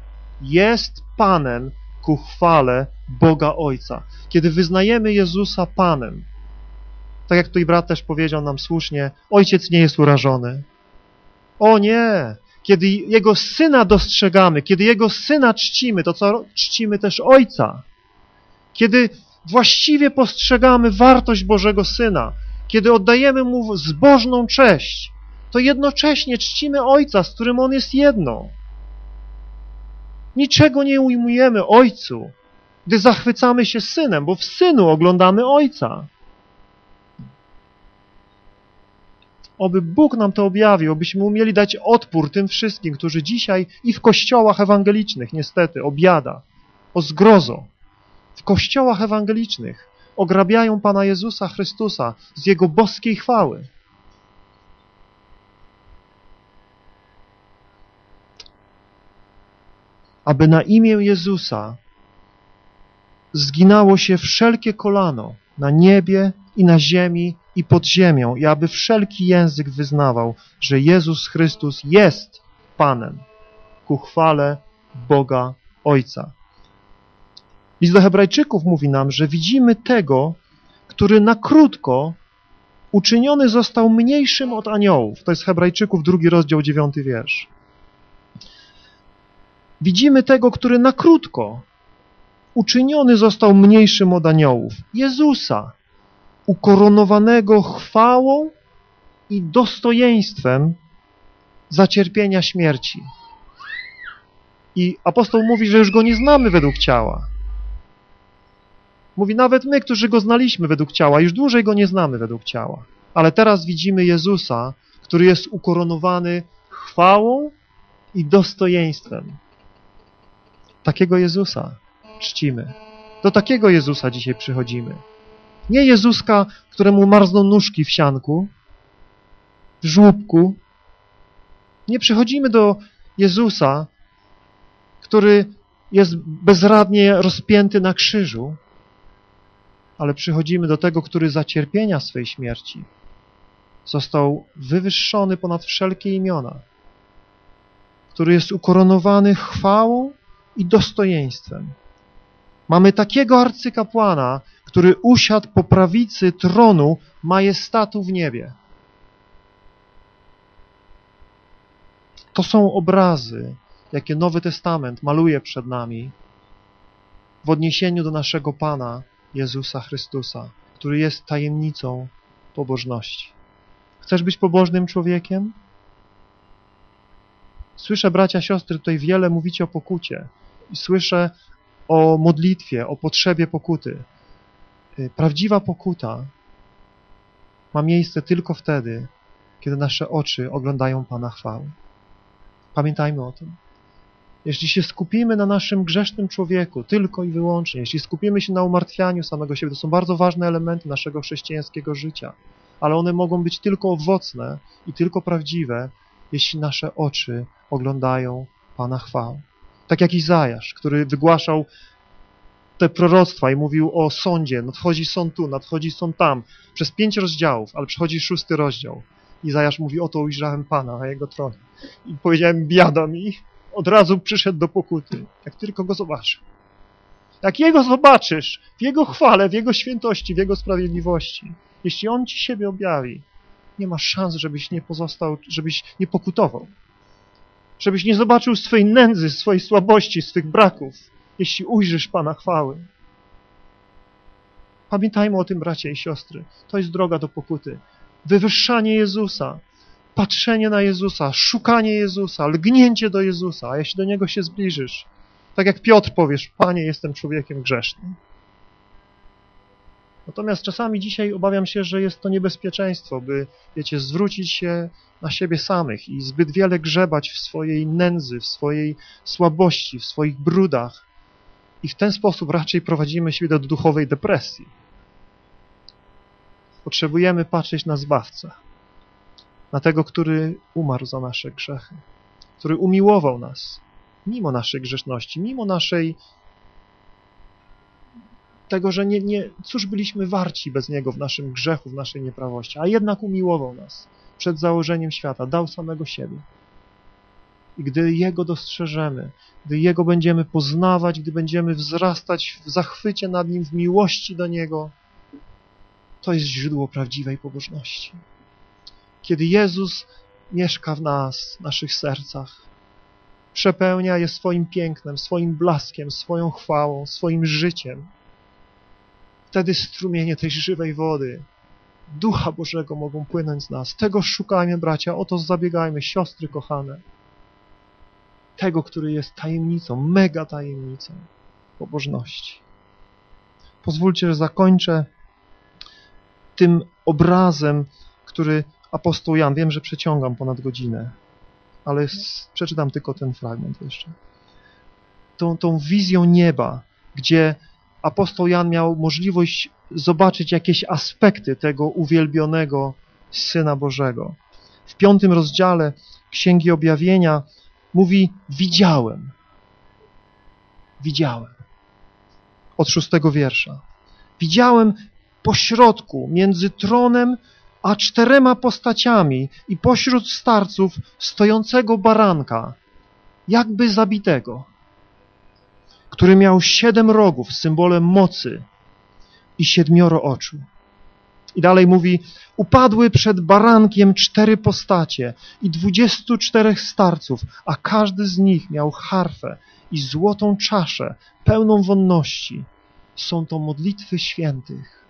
jest Panem ku chwale Boga Ojca. Kiedy wyznajemy Jezusa Panem, tak jak tutaj brat też powiedział nam słusznie, Ojciec nie jest urażony. O nie! Kiedy Jego Syna dostrzegamy, kiedy Jego Syna czcimy, to co czcimy też Ojca. Kiedy właściwie postrzegamy wartość Bożego Syna, kiedy oddajemy Mu zbożną cześć, to jednocześnie czcimy Ojca, z którym On jest jedno. Niczego nie ujmujemy Ojcu, gdy zachwycamy się Synem, bo w Synu oglądamy Ojca. Oby Bóg nam to objawił, abyśmy umieli dać odpór tym wszystkim, którzy dzisiaj i w kościołach ewangelicznych niestety obiada, o zgrozo, w kościołach ewangelicznych ograbiają Pana Jezusa Chrystusa z Jego boskiej chwały. Aby na imię Jezusa zginało się wszelkie kolano na niebie i na ziemi i pod ziemią i aby wszelki język wyznawał, że Jezus Chrystus jest Panem ku chwale Boga Ojca. List do hebrajczyków mówi nam, że widzimy tego, który na krótko uczyniony został mniejszym od aniołów. To jest hebrajczyków, drugi rozdział, dziewiąty wiersz. Widzimy tego, który na krótko uczyniony został mniejszym od aniołów. Jezusa, ukoronowanego chwałą i dostojeństwem za cierpienia śmierci. I apostoł mówi, że już go nie znamy według ciała. Mówi, nawet my, którzy go znaliśmy według ciała, już dłużej go nie znamy według ciała. Ale teraz widzimy Jezusa, który jest ukoronowany chwałą i dostojeństwem. Takiego Jezusa czcimy. Do takiego Jezusa dzisiaj przychodzimy. Nie Jezuska, któremu marzną nóżki w sianku, w żłóbku. Nie przychodzimy do Jezusa, który jest bezradnie rozpięty na krzyżu, ale przychodzimy do tego, który za cierpienia swej śmierci został wywyższony ponad wszelkie imiona, który jest ukoronowany chwałą i dostojeństwem. Mamy takiego arcykapłana, który usiadł po prawicy tronu majestatu w niebie. To są obrazy, jakie Nowy Testament maluje przed nami w odniesieniu do naszego Pana Jezusa Chrystusa, który jest tajemnicą pobożności. Chcesz być pobożnym człowiekiem? Słyszę, bracia, siostry, tutaj wiele mówicie o pokucie i słyszę o modlitwie, o potrzebie pokuty. Y, prawdziwa pokuta ma miejsce tylko wtedy, kiedy nasze oczy oglądają Pana chwały. Pamiętajmy o tym. Jeśli się skupimy na naszym grzesznym człowieku tylko i wyłącznie, jeśli skupimy się na umartwianiu samego siebie, to są bardzo ważne elementy naszego chrześcijańskiego życia, ale one mogą być tylko owocne i tylko prawdziwe, jeśli nasze oczy oglądają Pana chwałę. Tak jak Izajasz, który wygłaszał te proroctwa i mówił o sądzie, nadchodzi sąd tu, nadchodzi sąd tam, przez pięć rozdziałów, ale przychodzi szósty rozdział. Izajasz mówi, oto ujrzałem Pana na Jego tronie. I powiedziałem, biada mi, od razu przyszedł do pokuty, jak tylko Go zobaczę. Jak Jego zobaczysz, w Jego chwale, w Jego świętości, w Jego sprawiedliwości, jeśli On Ci siebie objawi, nie masz szans, żebyś nie pozostał, żebyś nie pokutował. Żebyś nie zobaczył swojej nędzy, swojej słabości, swych braków, jeśli ujrzysz Pana chwały. Pamiętajmy o tym, bracia i siostry. To jest droga do pokuty. Wywyższanie Jezusa, patrzenie na Jezusa, szukanie Jezusa, lgnięcie do Jezusa, a jeśli do Niego się zbliżysz, tak jak Piotr powiesz, Panie, jestem człowiekiem grzesznym. Natomiast czasami dzisiaj obawiam się, że jest to niebezpieczeństwo, by, wiecie, zwrócić się na siebie samych i zbyt wiele grzebać w swojej nędzy, w swojej słabości, w swoich brudach. I w ten sposób raczej prowadzimy siebie do duchowej depresji. Potrzebujemy patrzeć na Zbawcę, na tego, który umarł za nasze grzechy, który umiłował nas, mimo naszej grzeszności, mimo naszej tego, że nie, nie, cóż byliśmy warci bez Niego w naszym grzechu, w naszej nieprawości, a jednak umiłował nas przed założeniem świata, dał samego siebie. I gdy Jego dostrzeżemy, gdy Jego będziemy poznawać, gdy będziemy wzrastać w zachwycie nad Nim, w miłości do Niego, to jest źródło prawdziwej pobożności. Kiedy Jezus mieszka w nas, w naszych sercach, przepełnia je swoim pięknem, swoim blaskiem, swoją chwałą, swoim życiem, wtedy strumienie tej żywej wody, Ducha Bożego mogą płynąć z nas. Tego szukajmy, bracia, o to zabiegajmy, siostry kochane. Tego, który jest tajemnicą, mega tajemnicą pobożności. Pozwólcie, że zakończę tym obrazem, który apostoł Jan, wiem, że przeciągam ponad godzinę, ale przeczytam tylko ten fragment jeszcze. Tą, tą wizją nieba, gdzie apostoł Jan miał możliwość zobaczyć jakieś aspekty tego uwielbionego Syna Bożego. W piątym rozdziale Księgi Objawienia mówi widziałem. Widziałem. Od szóstego wiersza. Widziałem pośrodku, między tronem a czterema postaciami i pośród starców stojącego baranka, jakby zabitego który miał siedem rogów, symbolem mocy i siedmioro oczu. I dalej mówi, upadły przed barankiem cztery postacie i dwudziestu czterech starców, a każdy z nich miał harfę i złotą czaszę pełną wonności. Są to modlitwy świętych.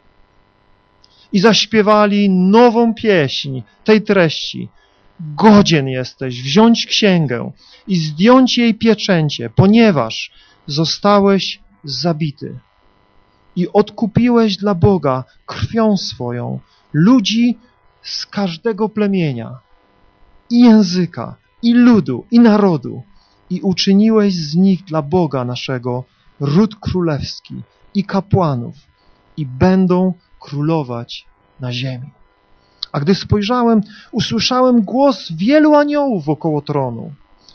I zaśpiewali nową pieśń tej treści. Godzien jesteś wziąć księgę i zdjąć jej pieczęcie, ponieważ zostałeś zabity i odkupiłeś dla Boga krwią swoją ludzi z każdego plemienia i języka, i ludu, i narodu i uczyniłeś z nich dla Boga naszego ród królewski i kapłanów i będą królować na ziemi. A gdy spojrzałem, usłyszałem głos wielu aniołów wokoło tronu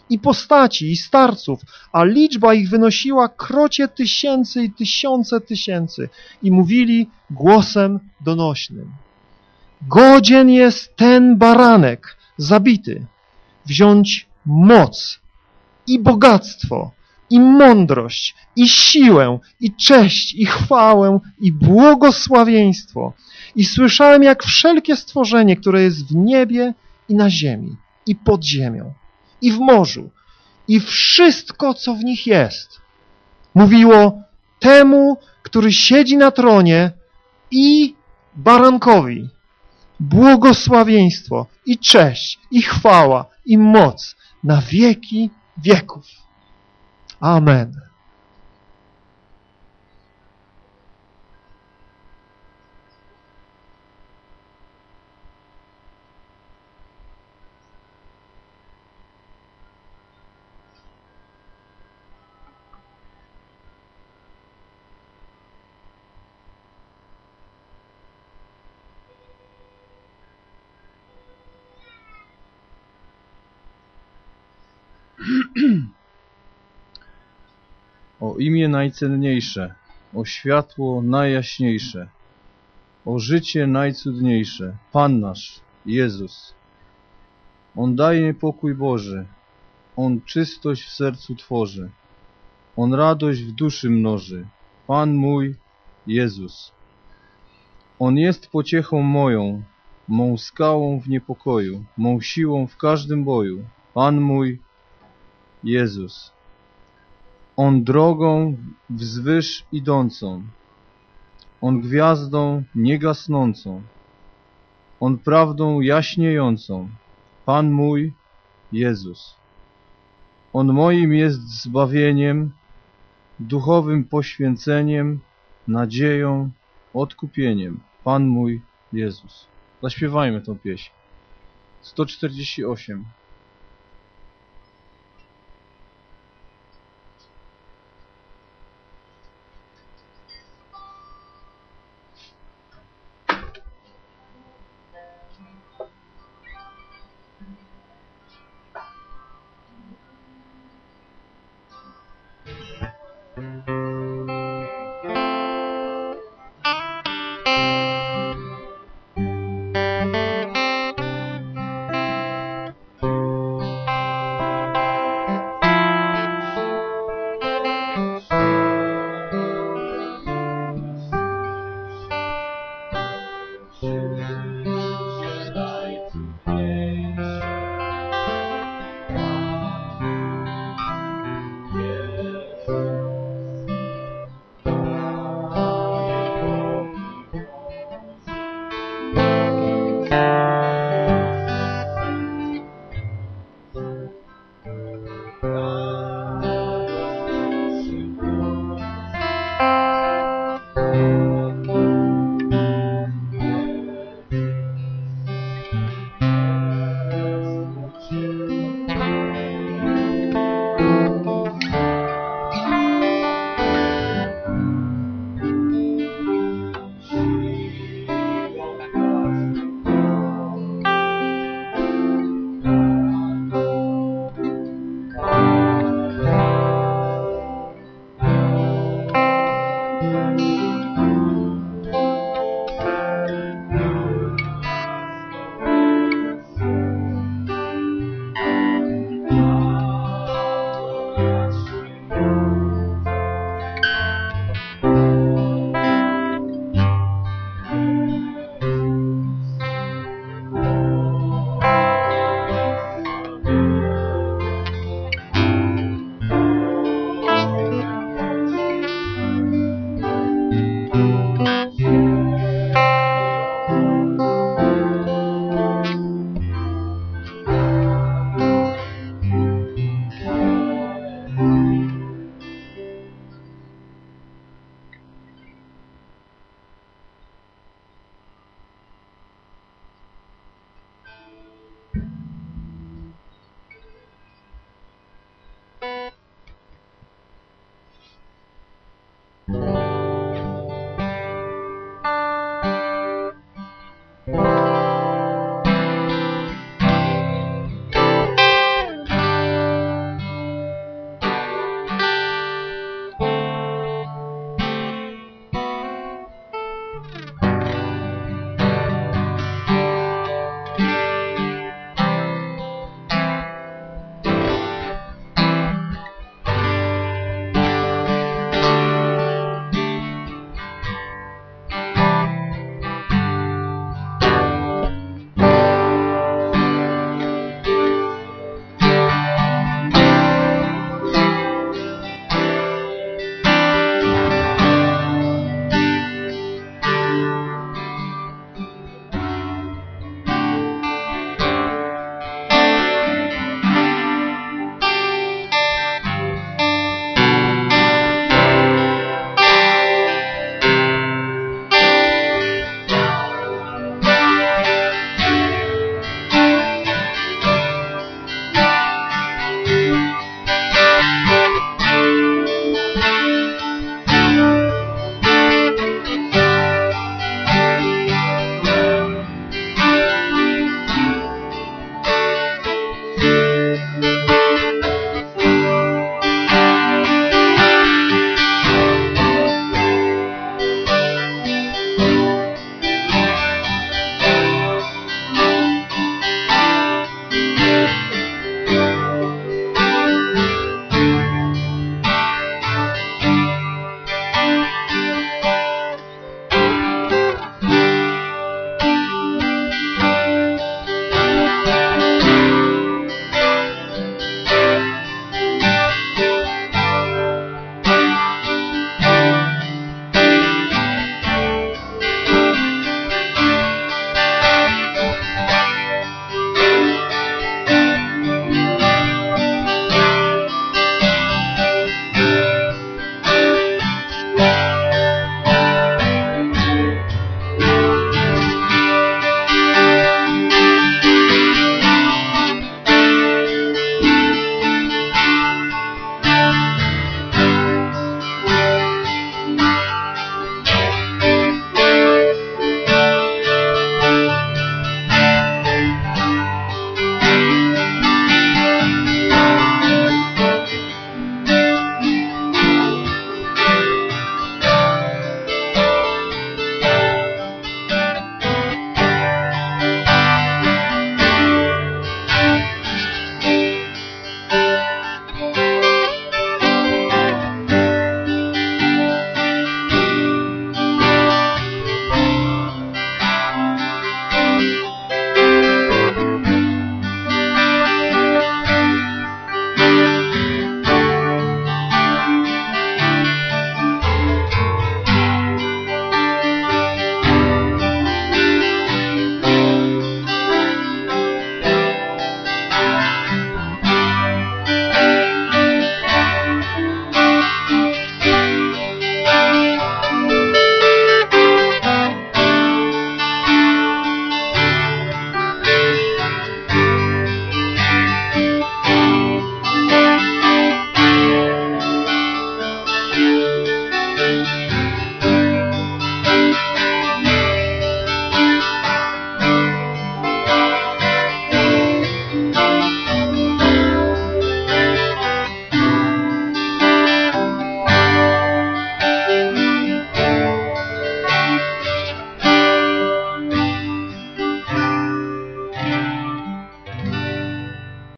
i postaci, i starców, a liczba ich wynosiła krocie tysięcy i tysiące tysięcy i mówili głosem donośnym. Godzien jest ten baranek zabity wziąć moc i bogactwo i mądrość i siłę i cześć i chwałę i błogosławieństwo. I słyszałem jak wszelkie stworzenie, które jest w niebie i na ziemi i pod ziemią i w morzu i wszystko, co w nich jest, mówiło temu, który siedzi na tronie i barankowi błogosławieństwo i cześć i chwała i moc na wieki wieków. Amen. O imię najcenniejsze, o światło najjaśniejsze, o życie najcudniejsze, Pan nasz, Jezus. On daje pokój Boży, On czystość w sercu tworzy, On radość w duszy mnoży, Pan mój, Jezus. On jest pociechą moją, mą skałą w niepokoju, mą siłą w każdym boju, Pan mój, Jezus. On drogą wzwyż idącą, On gwiazdą niegasnącą, On prawdą jaśniejącą, Pan mój Jezus. On moim jest zbawieniem, duchowym poświęceniem, nadzieją, odkupieniem, Pan mój Jezus. Zaśpiewajmy tą pieśń. 148